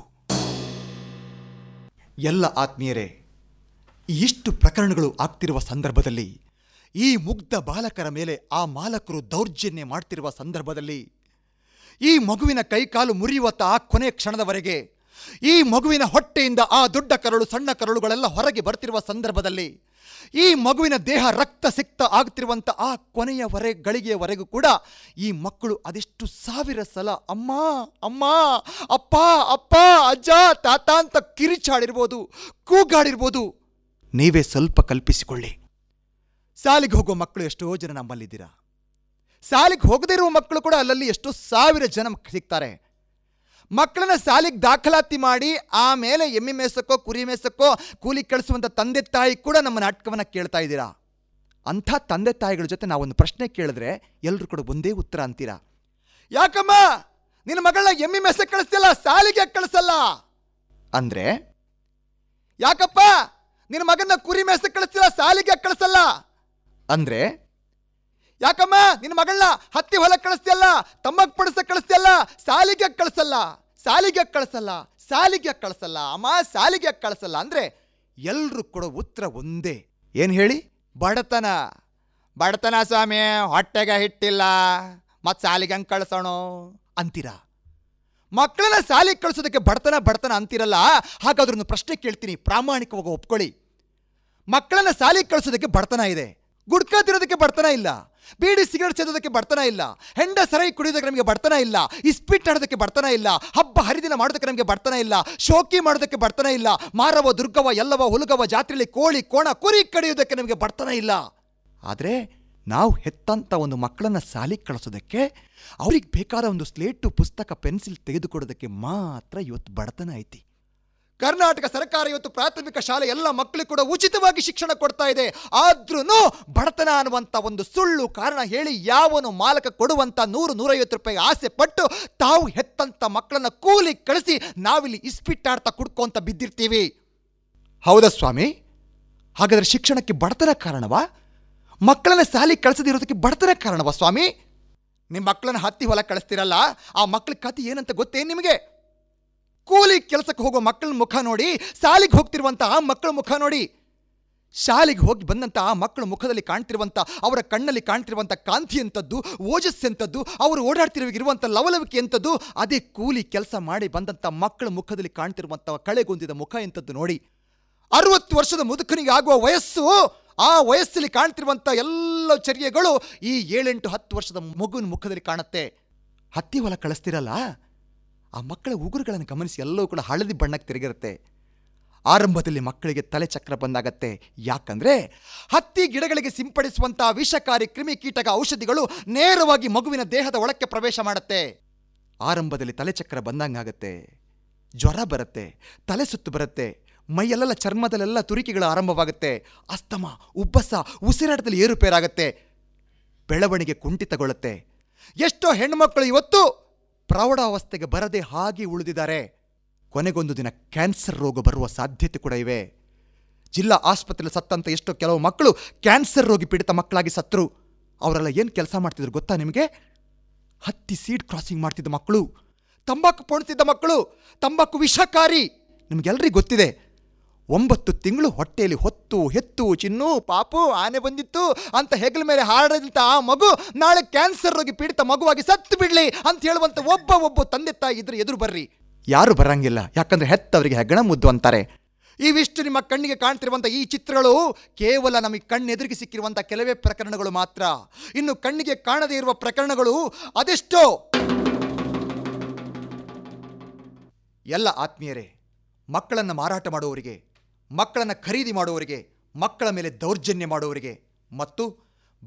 ಎಲ್ಲ ಆತ್ಮೀಯರೇ, ಇಷ್ಟು ಪ್ರಕರಣಗಳು ಆಗ್ತಿರುವ ಸಂದರ್ಭದಲ್ಲಿ, ಈ ಮುಗ್ಧ ಬಾಲಕರ ಮೇಲೆ ಆ ಮಾಲಕರು ದೌರ್ಜನ್ಯ ಮಾಡ್ತಿರುವ ಸಂದರ್ಭದಲ್ಲಿ, ಈ ಮಗುವಿನ ಕೈಕಾಲು ಮುರಿಯುವತ್ತ ಆ ಕೊನೆ ಕ್ಷಣದವರೆಗೆ, ಈ ಮಗುವಿನ ಹೊಟ್ಟೆಯಿಂದ ಆ ದೊಡ್ಡ ಕರಳು, ಸಣ್ಣ ಕರಳುಗಳೆಲ್ಲ ಹೊರಗೆ ಬರ್ತಿರುವ ಸಂದರ್ಭದಲ್ಲಿ ಈ ಮಗುವಿನ ದೇಹ ರಕ್ತ ಸಿಕ್ತ ಆಗ್ತಿರುವಂಥ ಆ ಕೊನೆಯವರೆ ಗಳಿಗೆಯವರೆಗೂ ಕೂಡ ಈ ಮಕ್ಕಳು ಅದೆಷ್ಟು ಸಾವಿರ ಸಲ ಅಮ್ಮ ಅಮ್ಮ, ಅಪ್ಪ ಅಪ್ಪ, ಅಜ್ಜ, ತಾತ ಅಂತ ಕಿರಿಚಾಡಿರ್ಬೋದು, ಕೂಗಾಡಿರ್ಬೋದು. ನೀವೇ ಸ್ವಲ್ಪ ಕಲ್ಪಿಸಿಕೊಳ್ಳಿ. ಸಾಲಿಗೆ ಹೋಗೋ ಮಕ್ಕಳು ಎಷ್ಟೋ ಜನ ನಮ್ಮಲ್ಲಿದ್ದೀರಾ? ಸಾಲಿಗೆ ಹೋಗದೇ ಇರುವ ಮಕ್ಕಳು ಕೂಡ ಅಲ್ಲಲ್ಲಿ ಎಷ್ಟೋ ಸಾವಿರ ಜನ ಸಿಗ್ತಾರೆ. ಮಕ್ಕಳನ್ನ ಸಾಲಿಗೆ ದಾಖಲಾತಿ ಮಾಡಿ, ಆಮೇಲೆ ಎಮ್ಮೆ ಮೇಸಕ್ಕೋ, ಕುರಿ ಮೇಸಕ್ಕೋ, ಕೂಲಿ ಕಳಿಸುವಂಥ ತಂದೆ ತಾಯಿ ಕೂಡ ನಮ್ಮ ನಾಟಕವನ್ನು ಕೇಳ್ತಾ ಇದ್ದೀರಾ? ಅಂಥ ತಂದೆ ತಾಯಿಗಳ ಜೊತೆ ನಾವೊಂದು ಪ್ರಶ್ನೆ ಕೇಳಿದ್ರೆ ಎಲ್ಲರೂ ಕೂಡ ಒಂದೇ ಉತ್ತರ ಅಂತೀರಾ? ಯಾಕಮ್ಮ? ನಿನ್ನ ಮಗಳನ್ನ ಎಮ್ಮೆ ಮೇಸಕ್ಕೆ ಕಳಿಸ್ತಿಲ್ಲ ಸಾಲಿಗೆ ಕಳಿಸಲ್ಲ? ಅಂದ್ರೆ? ಯಾಕಪ್ಪ? ನಿನ್ನ ಮಗನ ಕುರಿ ಮೇಸಕ್ಕೆ ಕಳಿಸ್ತಿಲ್ಲ ಸಾಲಿಗೆ ಕಳಿಸಲ್ಲ? ಅಂದ್ರೆ? ಯಾಕಮ್ಮ? ನಿನ್ನ ಮಗಳನ್ನ ಹತ್ತಿ ಹೊಲಕ್ಕೆ ಕಳಿಸ್ತಿಯಲ್ಲ ತಮ್ಮಕ್ ಪಡಿಸ ಕಳಿಸ್ತಿಯಲ್ಲ, ಸಾಲಿಗೆ ಕಳಿಸಲ್ಲ ಸಾಲಿಗೆ ಕಳಿಸಲ್ಲ ಸಾಲಿಗೆ ಕಳಿಸಲ್ಲ, ಅಮ್ಮ ಸಾಲಿಗೆ ಕಳಿಸಲ್ಲ ಅಂದ್ರೆ ಎಲ್ಲರೂ ಕೊಡೋ ಉತ್ತರ ಒಂದೇ. ಏನ್ ಹೇಳಿ? ಬಡತನ. ಬಡತನ ಸ್ವಾಮಿ, ಹೊಟ್ಟೆಗೆ ಹಿಟ್ಟಿಲ್ಲ ಮತ್ ಸಾಲಿಗೆ ಹಂಗೆ ಕಳ್ಸೋಣ? ಅಂತೀರಾ? ಮಕ್ಕಳನ್ನ ಸಾಲಿಗೆ ಕಳಿಸೋದಕ್ಕೆ ಬಡತನ ಬಡತನ ಅಂತಿರಲ್ಲ? ಹಾಗಾದ್ರೂ ಪ್ರಶ್ನೆ ಕೇಳ್ತೀನಿ, ಪ್ರಾಮಾಣಿಕವಾಗಿ ಒಪ್ಕೊಳ್ಳಿ. ಮಕ್ಕಳನ್ನ ಸಾಲಿಗೆ ಕಳಿಸೋದಕ್ಕೆ ಬಡತನ ಇದೆ. ಗುಡ್ಕಾ ತಿರೋದಕ್ಕೆ ಬಡತನ ಇಲ್ಲ. ಬೀಡಿ ಸಿಗರೆಟ್ ಸೇದೋದಕ್ಕೆ ಬರ್ತನ ಇಲ್ಲ. ಹೆಂಡ ಸರೈ ಕುಡಿಯೋದಕ್ಕೆ ನಮಗೆ ಬರ್ತನ ಇಲ್ಲ. ಇಸ್ಪಿಟ್ ಆಡೋದಕ್ಕೆ ಬರ್ತನ ಇಲ್ಲ. ಹಬ್ಬ ಹರಿದಿನ ಮಾಡೋದಕ್ಕೆ ನಮಗೆ ಬರ್ತನ ಇಲ್ಲ. ಶೋಕಿ ಮಾಡೋದಕ್ಕೆ ಬರ್ತನ ಇಲ್ಲ. ಮಾರವ, ದುರ್ಗವ, ಎಲ್ಲವ, ಹುಲಗವ ಜಾತ್ರೆಯಲ್ಲಿ ಕೋಳಿ, ಕೋಣ, ಕುರಿ ಕಡಿಯೋದಕ್ಕೆ ನಮಗೆ ಬರ್ತನ ಇಲ್ಲ. ಆದರೆ ನಾವು ಹೆತ್ತಂತ ಒಂದು ಮಕ್ಕಳನ್ನು ಸಾಲಿಗೆ ಕಳಿಸೋದಕ್ಕೆ ಅವ್ರಿಗೆ ಬೇಕಾದ ಒಂದು ಸ್ಲೇಟು, ಪುಸ್ತಕ, ಪೆನ್ಸಿಲ್ ತೆಗೆದುಕೊಡೋದಕ್ಕೆ ಮಾತ್ರ ಇವತ್ತು ಬಡತನ ಐತಿ. ಕರ್ನಾಟಕ ಸರ್ಕಾರ ಇವತ್ತು ಪ್ರಾಥಮಿಕ ಶಾಲೆ ಎಲ್ಲ ಮಕ್ಕಳಿಗೆ ಕೂಡ ಉಚಿತವಾಗಿ ಶಿಕ್ಷಣ ಕೊಡ್ತಾ ಇದೆ. ಆದ್ರೂ ಬಡತನ ಅನ್ನುವಂಥ ಒಂದು ಸುಳ್ಳು ಕಾರಣ ಹೇಳಿ ಯಾವನು ಮಾಲಕ ಕೊಡುವಂತ ನೂರು, ನೂರೈವತ್ತು ರೂಪಾಯಿ ಆಸೆ ಪಟ್ಟು ತಾವು ಹೆತ್ತಂತ ಮಕ್ಕಳನ್ನ ಕೂಲಿ ಕಳಿಸಿ ನಾವಿಲ್ಲಿ ಇಸ್ಪಿಟ್ಟಾಡ್ತಾ ಕುಡ್ಕೊಂತ ಬಿದ್ದಿರ್ತೀವಿ. ಹೌದಾ ಸ್ವಾಮಿ? ಹಾಗಾದ್ರೆ ಶಿಕ್ಷಣಕ್ಕೆ ಬಡತನ ಕಾರಣವಾ? ಮಕ್ಕಳನ್ನ ಸಾಲಿ ಕಳಿಸದಿರೋದಕ್ಕೆ ಬಡತನ ಕಾರಣವಾ ಸ್ವಾಮಿ? ನಿಮ್ಮ ಮಕ್ಕಳನ್ನ ಹತ್ತಿ ಹೊಲ ಕಳಿಸ್ತಿರಲ್ಲ, ಆ ಮಕ್ಕಳ ಕತೆ ಏನಂತ ಗೊತ್ತೇನು ನಿಮಗೆ? ಕೂಲಿ ಕೆಲಸಕ್ಕೆ ಹೋಗೋ ಮಕ್ಕಳ ಮುಖ ನೋಡಿ ಸಾಲಿಗೆ ಹೋಗ್ತಿರುವಂಥ ಆ ಮಕ್ಕಳ ಮುಖ ನೋಡಿ. ಶಾಲೆಗೆ ಹೋಗಿ ಬಂದಂಥ ಆ ಮಕ್ಕಳ ಮುಖದಲ್ಲಿ ಕಾಣ್ತಿರುವಂಥ ಅವರ ಕಣ್ಣಲ್ಲಿ ಕಾಣ್ತಿರುವಂಥ ಕಾಂತಿ ಎಂಥದ್ದು, ಓಜಸ್ ಎಂಥದ್ದು, ಅವರು ಓಡಾಡ್ತಿರುವಾಗಿರುವಂಥ ಲವಲವಿಕೆ ಎಂಥದ್ದು, ಅದೇ ಕೂಲಿ ಕೆಲಸ ಮಾಡಿ ಬಂದಂಥ ಮಕ್ಕಳ ಮುಖದಲ್ಲಿ ಕಾಣ್ತಿರುವಂಥ ಕಳೆಗೊಂದಿದ ಮುಖ ಎಂಥದ್ದು ನೋಡಿ. ಅರವತ್ತು ವರ್ಷದ ಮುದುಕನಿಗೆ ಆಗುವ ವಯಸ್ಸು, ಆ ವಯಸ್ಸಲ್ಲಿ ಕಾಣ್ತಿರುವಂಥ ಎಲ್ಲ ಚರ್ಯಗಳು ಈ ಏಳೆಂಟು ಹತ್ತು ವರ್ಷದ ಮಗುವಿನ ಮುಖದಲ್ಲಿ ಕಾಣುತ್ತೆ. ಹತ್ತಿ ಹೊಲ ಕಳಿಸ್ತಿರಲ್ಲ? ಆ ಮಕ್ಕಳ ಉಗುರುಗಳನ್ನು ಗಮನಿಸಿ ಎಲ್ಲವೂ ಕೂಡ ಹಳದಿ ಬಣ್ಣಕ್ಕೆ ತಿರುಗಿರುತ್ತೆ. ಆರಂಭದಲ್ಲಿ ಮಕ್ಕಳಿಗೆ ತಲೆ ಚಕ್ರ ಬಂದಾಗತ್ತೆ. ಯಾಕಂದರೆ ಹತ್ತಿ ಗಿಡಗಳಿಗೆ ಸಿಂಪಡಿಸುವಂತಹ ವಿಷಕಾರಿ ಕ್ರಿಮಿಕೀಟಕ ಔಷಧಿಗಳು ನೇರವಾಗಿ ಮಗುವಿನ ದೇಹದ ಒಳಕ್ಕೆ ಪ್ರವೇಶ ಮಾಡುತ್ತೆ. ಆರಂಭದಲ್ಲಿ ತಲೆಚಕ್ರ ಬಂದಂಗಾಗತ್ತೆ. ಜ್ವರ ಬರುತ್ತೆ, ತಲೆ ಸುತ್ತು ಬರುತ್ತೆ, ಮೈಯಲ್ಲೆಲ್ಲ ಚರ್ಮದಲ್ಲೆಲ್ಲ ತುರಿಕೆಗಳು ಆರಂಭವಾಗುತ್ತೆ. ಅಸ್ತಮ, ಉಬ್ಬಸ, ಉಸಿರಾಟದಲ್ಲಿ ಏರುಪೇರಾಗತ್ತೆ. ಬೆಳವಣಿಗೆ ಕುಂಠಿತಗೊಳ್ಳುತ್ತೆ. ಎಷ್ಟೋ ಹೆಣ್ಮಕ್ಳು ಇವತ್ತು ಪ್ರೌಢಾವಸ್ಥೆಗೆ ಬರದೆ ಹಾಗೆ ಉಳಿದಿದ್ದಾರೆ. ಕೊನೆಗೊಂದು ದಿನ ಕ್ಯಾನ್ಸರ್ ರೋಗ ಬರುವ ಸಾಧ್ಯತೆ ಕೂಡ ಇವೆ. ಜಿಲ್ಲಾ ಆಸ್ಪತ್ರೆಯಲ್ಲಿ ಸತ್ತಂತ ಎಷ್ಟೋ ಕೆಲವು ಮಕ್ಕಳು ಕ್ಯಾನ್ಸರ್ ರೋಗಿ ಪೀಡಿತ ಮಕ್ಕಳಾಗಿ ಸತ್ತರು. ಅವರೆಲ್ಲ ಏನು ಕೆಲಸ ಮಾಡ್ತಿದ್ರು ಗೊತ್ತಾ ನಿಮಗೆ? ಹತ್ತಿ ಸೀಡ್ ಕ್ರಾಸಿಂಗ್ ಮಾಡ್ತಿದ್ದ ಮಕ್ಕಳು. ತಂಬಾಕು ಪೋಣಿಸಿದ್ದ ಮಕ್ಕಳು. ತಂಬಾಕು ವಿಷಕಾರಿ. ನಿಮಗೆಲ್ಲರಿಗೂ ಗೊತ್ತಿದೆ. ಒಂಬತ್ತು ತಿಂಗಳು ಹೊಟ್ಟೆಯಲ್ಲಿ ಹೊತ್ತು ಹೆತ್ತು ಚಿನ್ನು, ಪಾಪು, ಆನೆ ಬಂದಿತ್ತು. ಅಂತ ಹೆಗಲ ಮೇಲೆ ಹಾಡಿದಂಥ ಆ ಮಗು ನಾಳೆ ಕ್ಯಾನ್ಸರ್ ರೋಗಿ ಪೀಡಿತ ಮಗುವಾಗಿ ಸತ್ತು ಬಿಡ್ಲಿ ಅಂತ ಹೇಳುವಂತ ಒಬ್ಬ ಒಬ್ಬ ತಂದೆ ತಾಯಿ ಇದ್ರೆ ಎದುರು ಬರ್ರಿ. ಯಾರು ಬರಂಗಿಲ್ಲ. ಯಾಕಂದ್ರೆ ಹೆತ್ತವರಿಗೆ ಹೆಗ್ಗಣ ಮುದ್ದು ಅಂತಾರೆ. ಇವಿಷ್ಟು ನಿಮ್ಮ ಕಣ್ಣಿಗೆ ಕಾಣ್ತಿರುವಂಥ ಈ ಚಿತ್ರಗಳು ಕೇವಲ ನಮಗೆ ಕಣ್ಣೆದುರಿಗೆ ಸಿಕ್ಕಿರುವಂಥ ಕೆಲವೇ ಪ್ರಕರಣಗಳು ಮಾತ್ರ. ಇನ್ನು ಕಣ್ಣಿಗೆ ಕಾಣದೇ ಇರುವ ಪ್ರಕರಣಗಳು ಅದೆಷ್ಟೋ. ಎಲ್ಲ ಆತ್ಮೀಯರೇ, ಮಕ್ಕಳನ್ನು ಮಾರಾಟ ಮಾಡುವವರಿಗೆ ಮಕ್ಕಳನ್ನು ಖರೀದಿ ಮಾಡುವವರಿಗೆ, ಮಕ್ಕಳ ಮೇಲೆ ದೌರ್ಜನ್ಯ ಮಾಡುವವರಿಗೆ ಮತ್ತು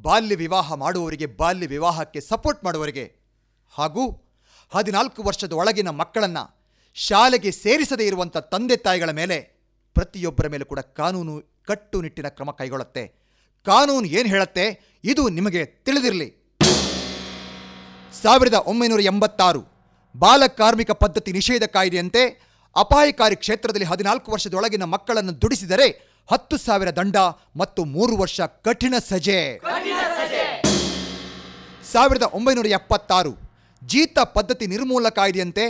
ಬಾಲ್ಯ ವಿವಾಹ ಮಾಡುವವರಿಗೆ, ಬಾಲ್ಯ ವಿವಾಹಕ್ಕೆ ಸಪೋರ್ಟ್ ಮಾಡುವವರಿಗೆ ಹಾಗೂ ಹದಿನಾಲ್ಕು ವರ್ಷದ ಒಳಗಿನ ಮಕ್ಕಳನ್ನು ಶಾಲೆಗೆ ಸೇರಿಸದೇ ಇರುವಂಥ ತಂದೆ ತಾಯಿಗಳ ಮೇಲೆ ಪ್ರತಿಯೊಬ್ಬರ ಮೇಲೆ ಕೂಡ ಕಾನೂನು ಕಟ್ಟುನಿಟ್ಟಿನ ಕ್ರಮ ಕೈಗೊಳ್ಳುತ್ತೆ. ಕಾನೂನು ಏನು ಹೇಳುತ್ತೆ? ಇದು ನಿಮಗೆ ತಿಳಿದಿರಲಿ. ಸಾವಿರದ ಒಂಬೈನೂರ ಎಂಬತ್ತಾರು ಬಾಲಕಾರ್ಮಿಕ ಪದ್ಧತಿ ನಿಷೇಧ ಕಾಯ್ದೆಯಂತೆ ಅಪಾಯಕಾರಿ ಕ್ಷೇತ್ರದಲ್ಲಿ ಹದಿನಾಲ್ಕು ವರ್ಷದೊಳಗಿನ ಮಕ್ಕಳನ್ನು ದುಡಿಸಿದರೆ ಹತ್ತು ಸಾವಿರ ದಂಡ ಮತ್ತು ಮೂರು ವರ್ಷ ಕಠಿಣ ಸಜೆ. ಸಾವಿರದ ಒಂಬೈನೂರ ಎಪ್ಪತ್ತಾರು, ಜೀತ ಪದ್ಧತಿ ನಿರ್ಮೂಲ ಕಾಯ್ದೆಯಂತೆ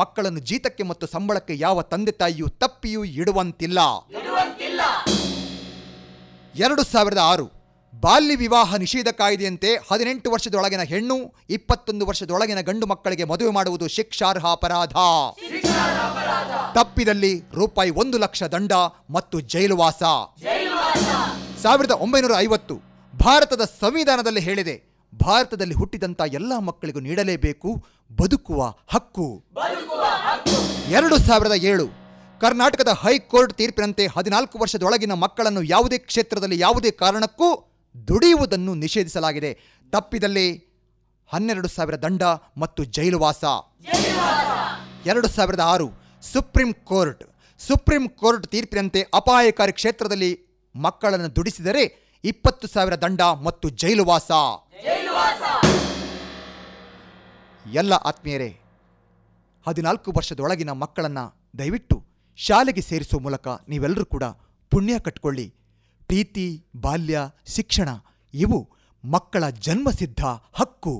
ಮಕ್ಕಳನ್ನು ಜೀತಕ್ಕೆ ಮತ್ತು ಸಂಬಳಕ್ಕೆ ಯಾವ ತಂದೆ ತಾಯಿಯೂ ತಪ್ಪಿಯೂ ಇಡುವಂತಿಲ್ಲ. ಎರಡು ಸಾವಿರದ ಆರು ಬಾಲ್ಯ ವಿವಾಹ ನಿಷೇಧ ಕಾಯ್ದೆಯಂತೆ ಹದಿನೆಂಟು ವರ್ಷದೊಳಗಿನ ಹೆಣ್ಣು, ಇಪ್ಪತ್ತೊಂದು ವರ್ಷದೊಳಗಿನ ಗಂಡು ಮಕ್ಕಳಿಗೆ ಮದುವೆ ಮಾಡುವುದು ಶಿಕ್ಷಾರ್ಹ ಅಪರಾಧ ತಪ್ಪಿದಲ್ಲಿ ರೂಪಾಯಿ ಒಂದು ಲಕ್ಷ ದಂಡ ಮತ್ತು ಜೈಲುವಾಸ. ಸಾವಿರದ ಒಂಬೈನೂರ ಐವತ್ತು ಭಾರತದ ಸಂವಿಧಾನದಲ್ಲಿ ಹೇಳಿದೆ, ಭಾರತದಲ್ಲಿ ಹುಟ್ಟಿದಂಥ ಎಲ್ಲ ಮಕ್ಕಳಿಗೂ ನೀಡಲೇಬೇಕು ಬದುಕುವ ಹಕ್ಕು. ಎರಡು ಸಾವಿರದ ಏಳು ಕರ್ನಾಟಕದ ಹೈಕೋರ್ಟ್ ತೀರ್ಪಿನಂತೆ ಹದಿನಾಲ್ಕು ವರ್ಷದೊಳಗಿನ ಮಕ್ಕಳನ್ನು ಯಾವುದೇ ಕ್ಷೇತ್ರದಲ್ಲಿ ಯಾವುದೇ ಕಾರಣಕ್ಕೂ ದುಡಿಯುವುದನ್ನು ನಿಷೇಧಿಸಲಾಗಿದೆ. ತಪ್ಪಿದಲ್ಲಿ ಹನ್ನೆರಡು ಸಾವಿರ ದಂಡ ಮತ್ತು ಜೈಲುವಾಸ ಎರಡು ಸಾವಿರದ ಆರು ಸುಪ್ರೀಂ ಕೋರ್ಟ್. ಸುಪ್ರೀಂ ಕೋರ್ಟ್ ತೀರ್ಪಿನಂತೆ ಅಪಾಯಕಾರಿ ಕ್ಷೇತ್ರದಲ್ಲಿ ಮಕ್ಕಳನ್ನು ದುಡಿಸಿದರೆ ಇಪ್ಪತ್ತು ಸಾವಿರ ದಂಡ ಮತ್ತು ಜೈಲುವಾಸ ಎಲ್ಲ ಆತ್ಮೀಯರೇ, ಹದಿನಾಲ್ಕು ವರ್ಷದೊಳಗಿನ ಮಕ್ಕಳನ್ನು ದಯವಿಟ್ಟು ಶಾಲೆಗೆ ಸೇರಿಸುವ ಮೂಲಕ ನೀವೆಲ್ಲರೂ ಕೂಡ ಪುಣ್ಯ ಕಟ್ಕೊಳ್ಳಿ. ಪ್ರೀತಿ ಬಾಲ್ಯ ಶಿಕ್ಷಣ ಇವು ಮಕ್ಕಳ ಜನ್ಮಸಿದ್ಧ ಹಕ್ಕು.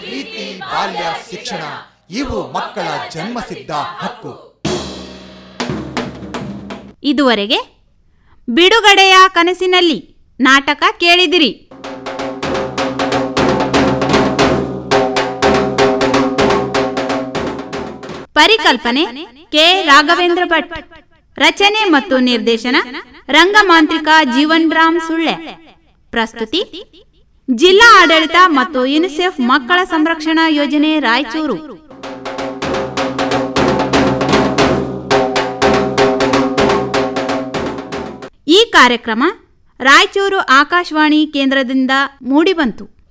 ಪ್ರೀತಿ ಬಾಲ್ಯ ಶಿಕ್ಷಣ ಇವು ಮಕ್ಕಳ ಜನ್ಮಸಿದ್ಧ ಹಕ್ಕು. ಇದುವರೆಗೆ ಬಿಡುಗಡೆಯ ಕನಸಿನಲ್ಲಿ ನಾಟಕ ಕೇಳಿದಿರಿ. ಪರಿಕಲ್ಪನೆ ಕೆ. ರಾಘವೇಂದ್ರ ಭಟ್. ರಚನೆ ಮತ್ತು ನಿರ್ದೇಶನ ರಂಗಮಾಂತ್ರಿಕ ಜೀವನ್ ರಾಮ್ ಸುಳ್ಳೆ. ಪ್ರಸ್ತುತಿ, ಜಿಲ್ಲಾ ಆಡಳಿತ ಮತ್ತು ಯುನಿಸೆಫ್ ಮಕ್ಕಳ ಸಂರಕ್ಷಣಾ ಯೋಜನೆ ರಾಯಚೂರು. ಈ ಕಾರ್ಯಕ್ರಮ ರಾಯಚೂರು ಆಕಾಶವಾಣಿ ಕೇಂದ್ರದಿಂದ ಮೂಡಿಬಂತು.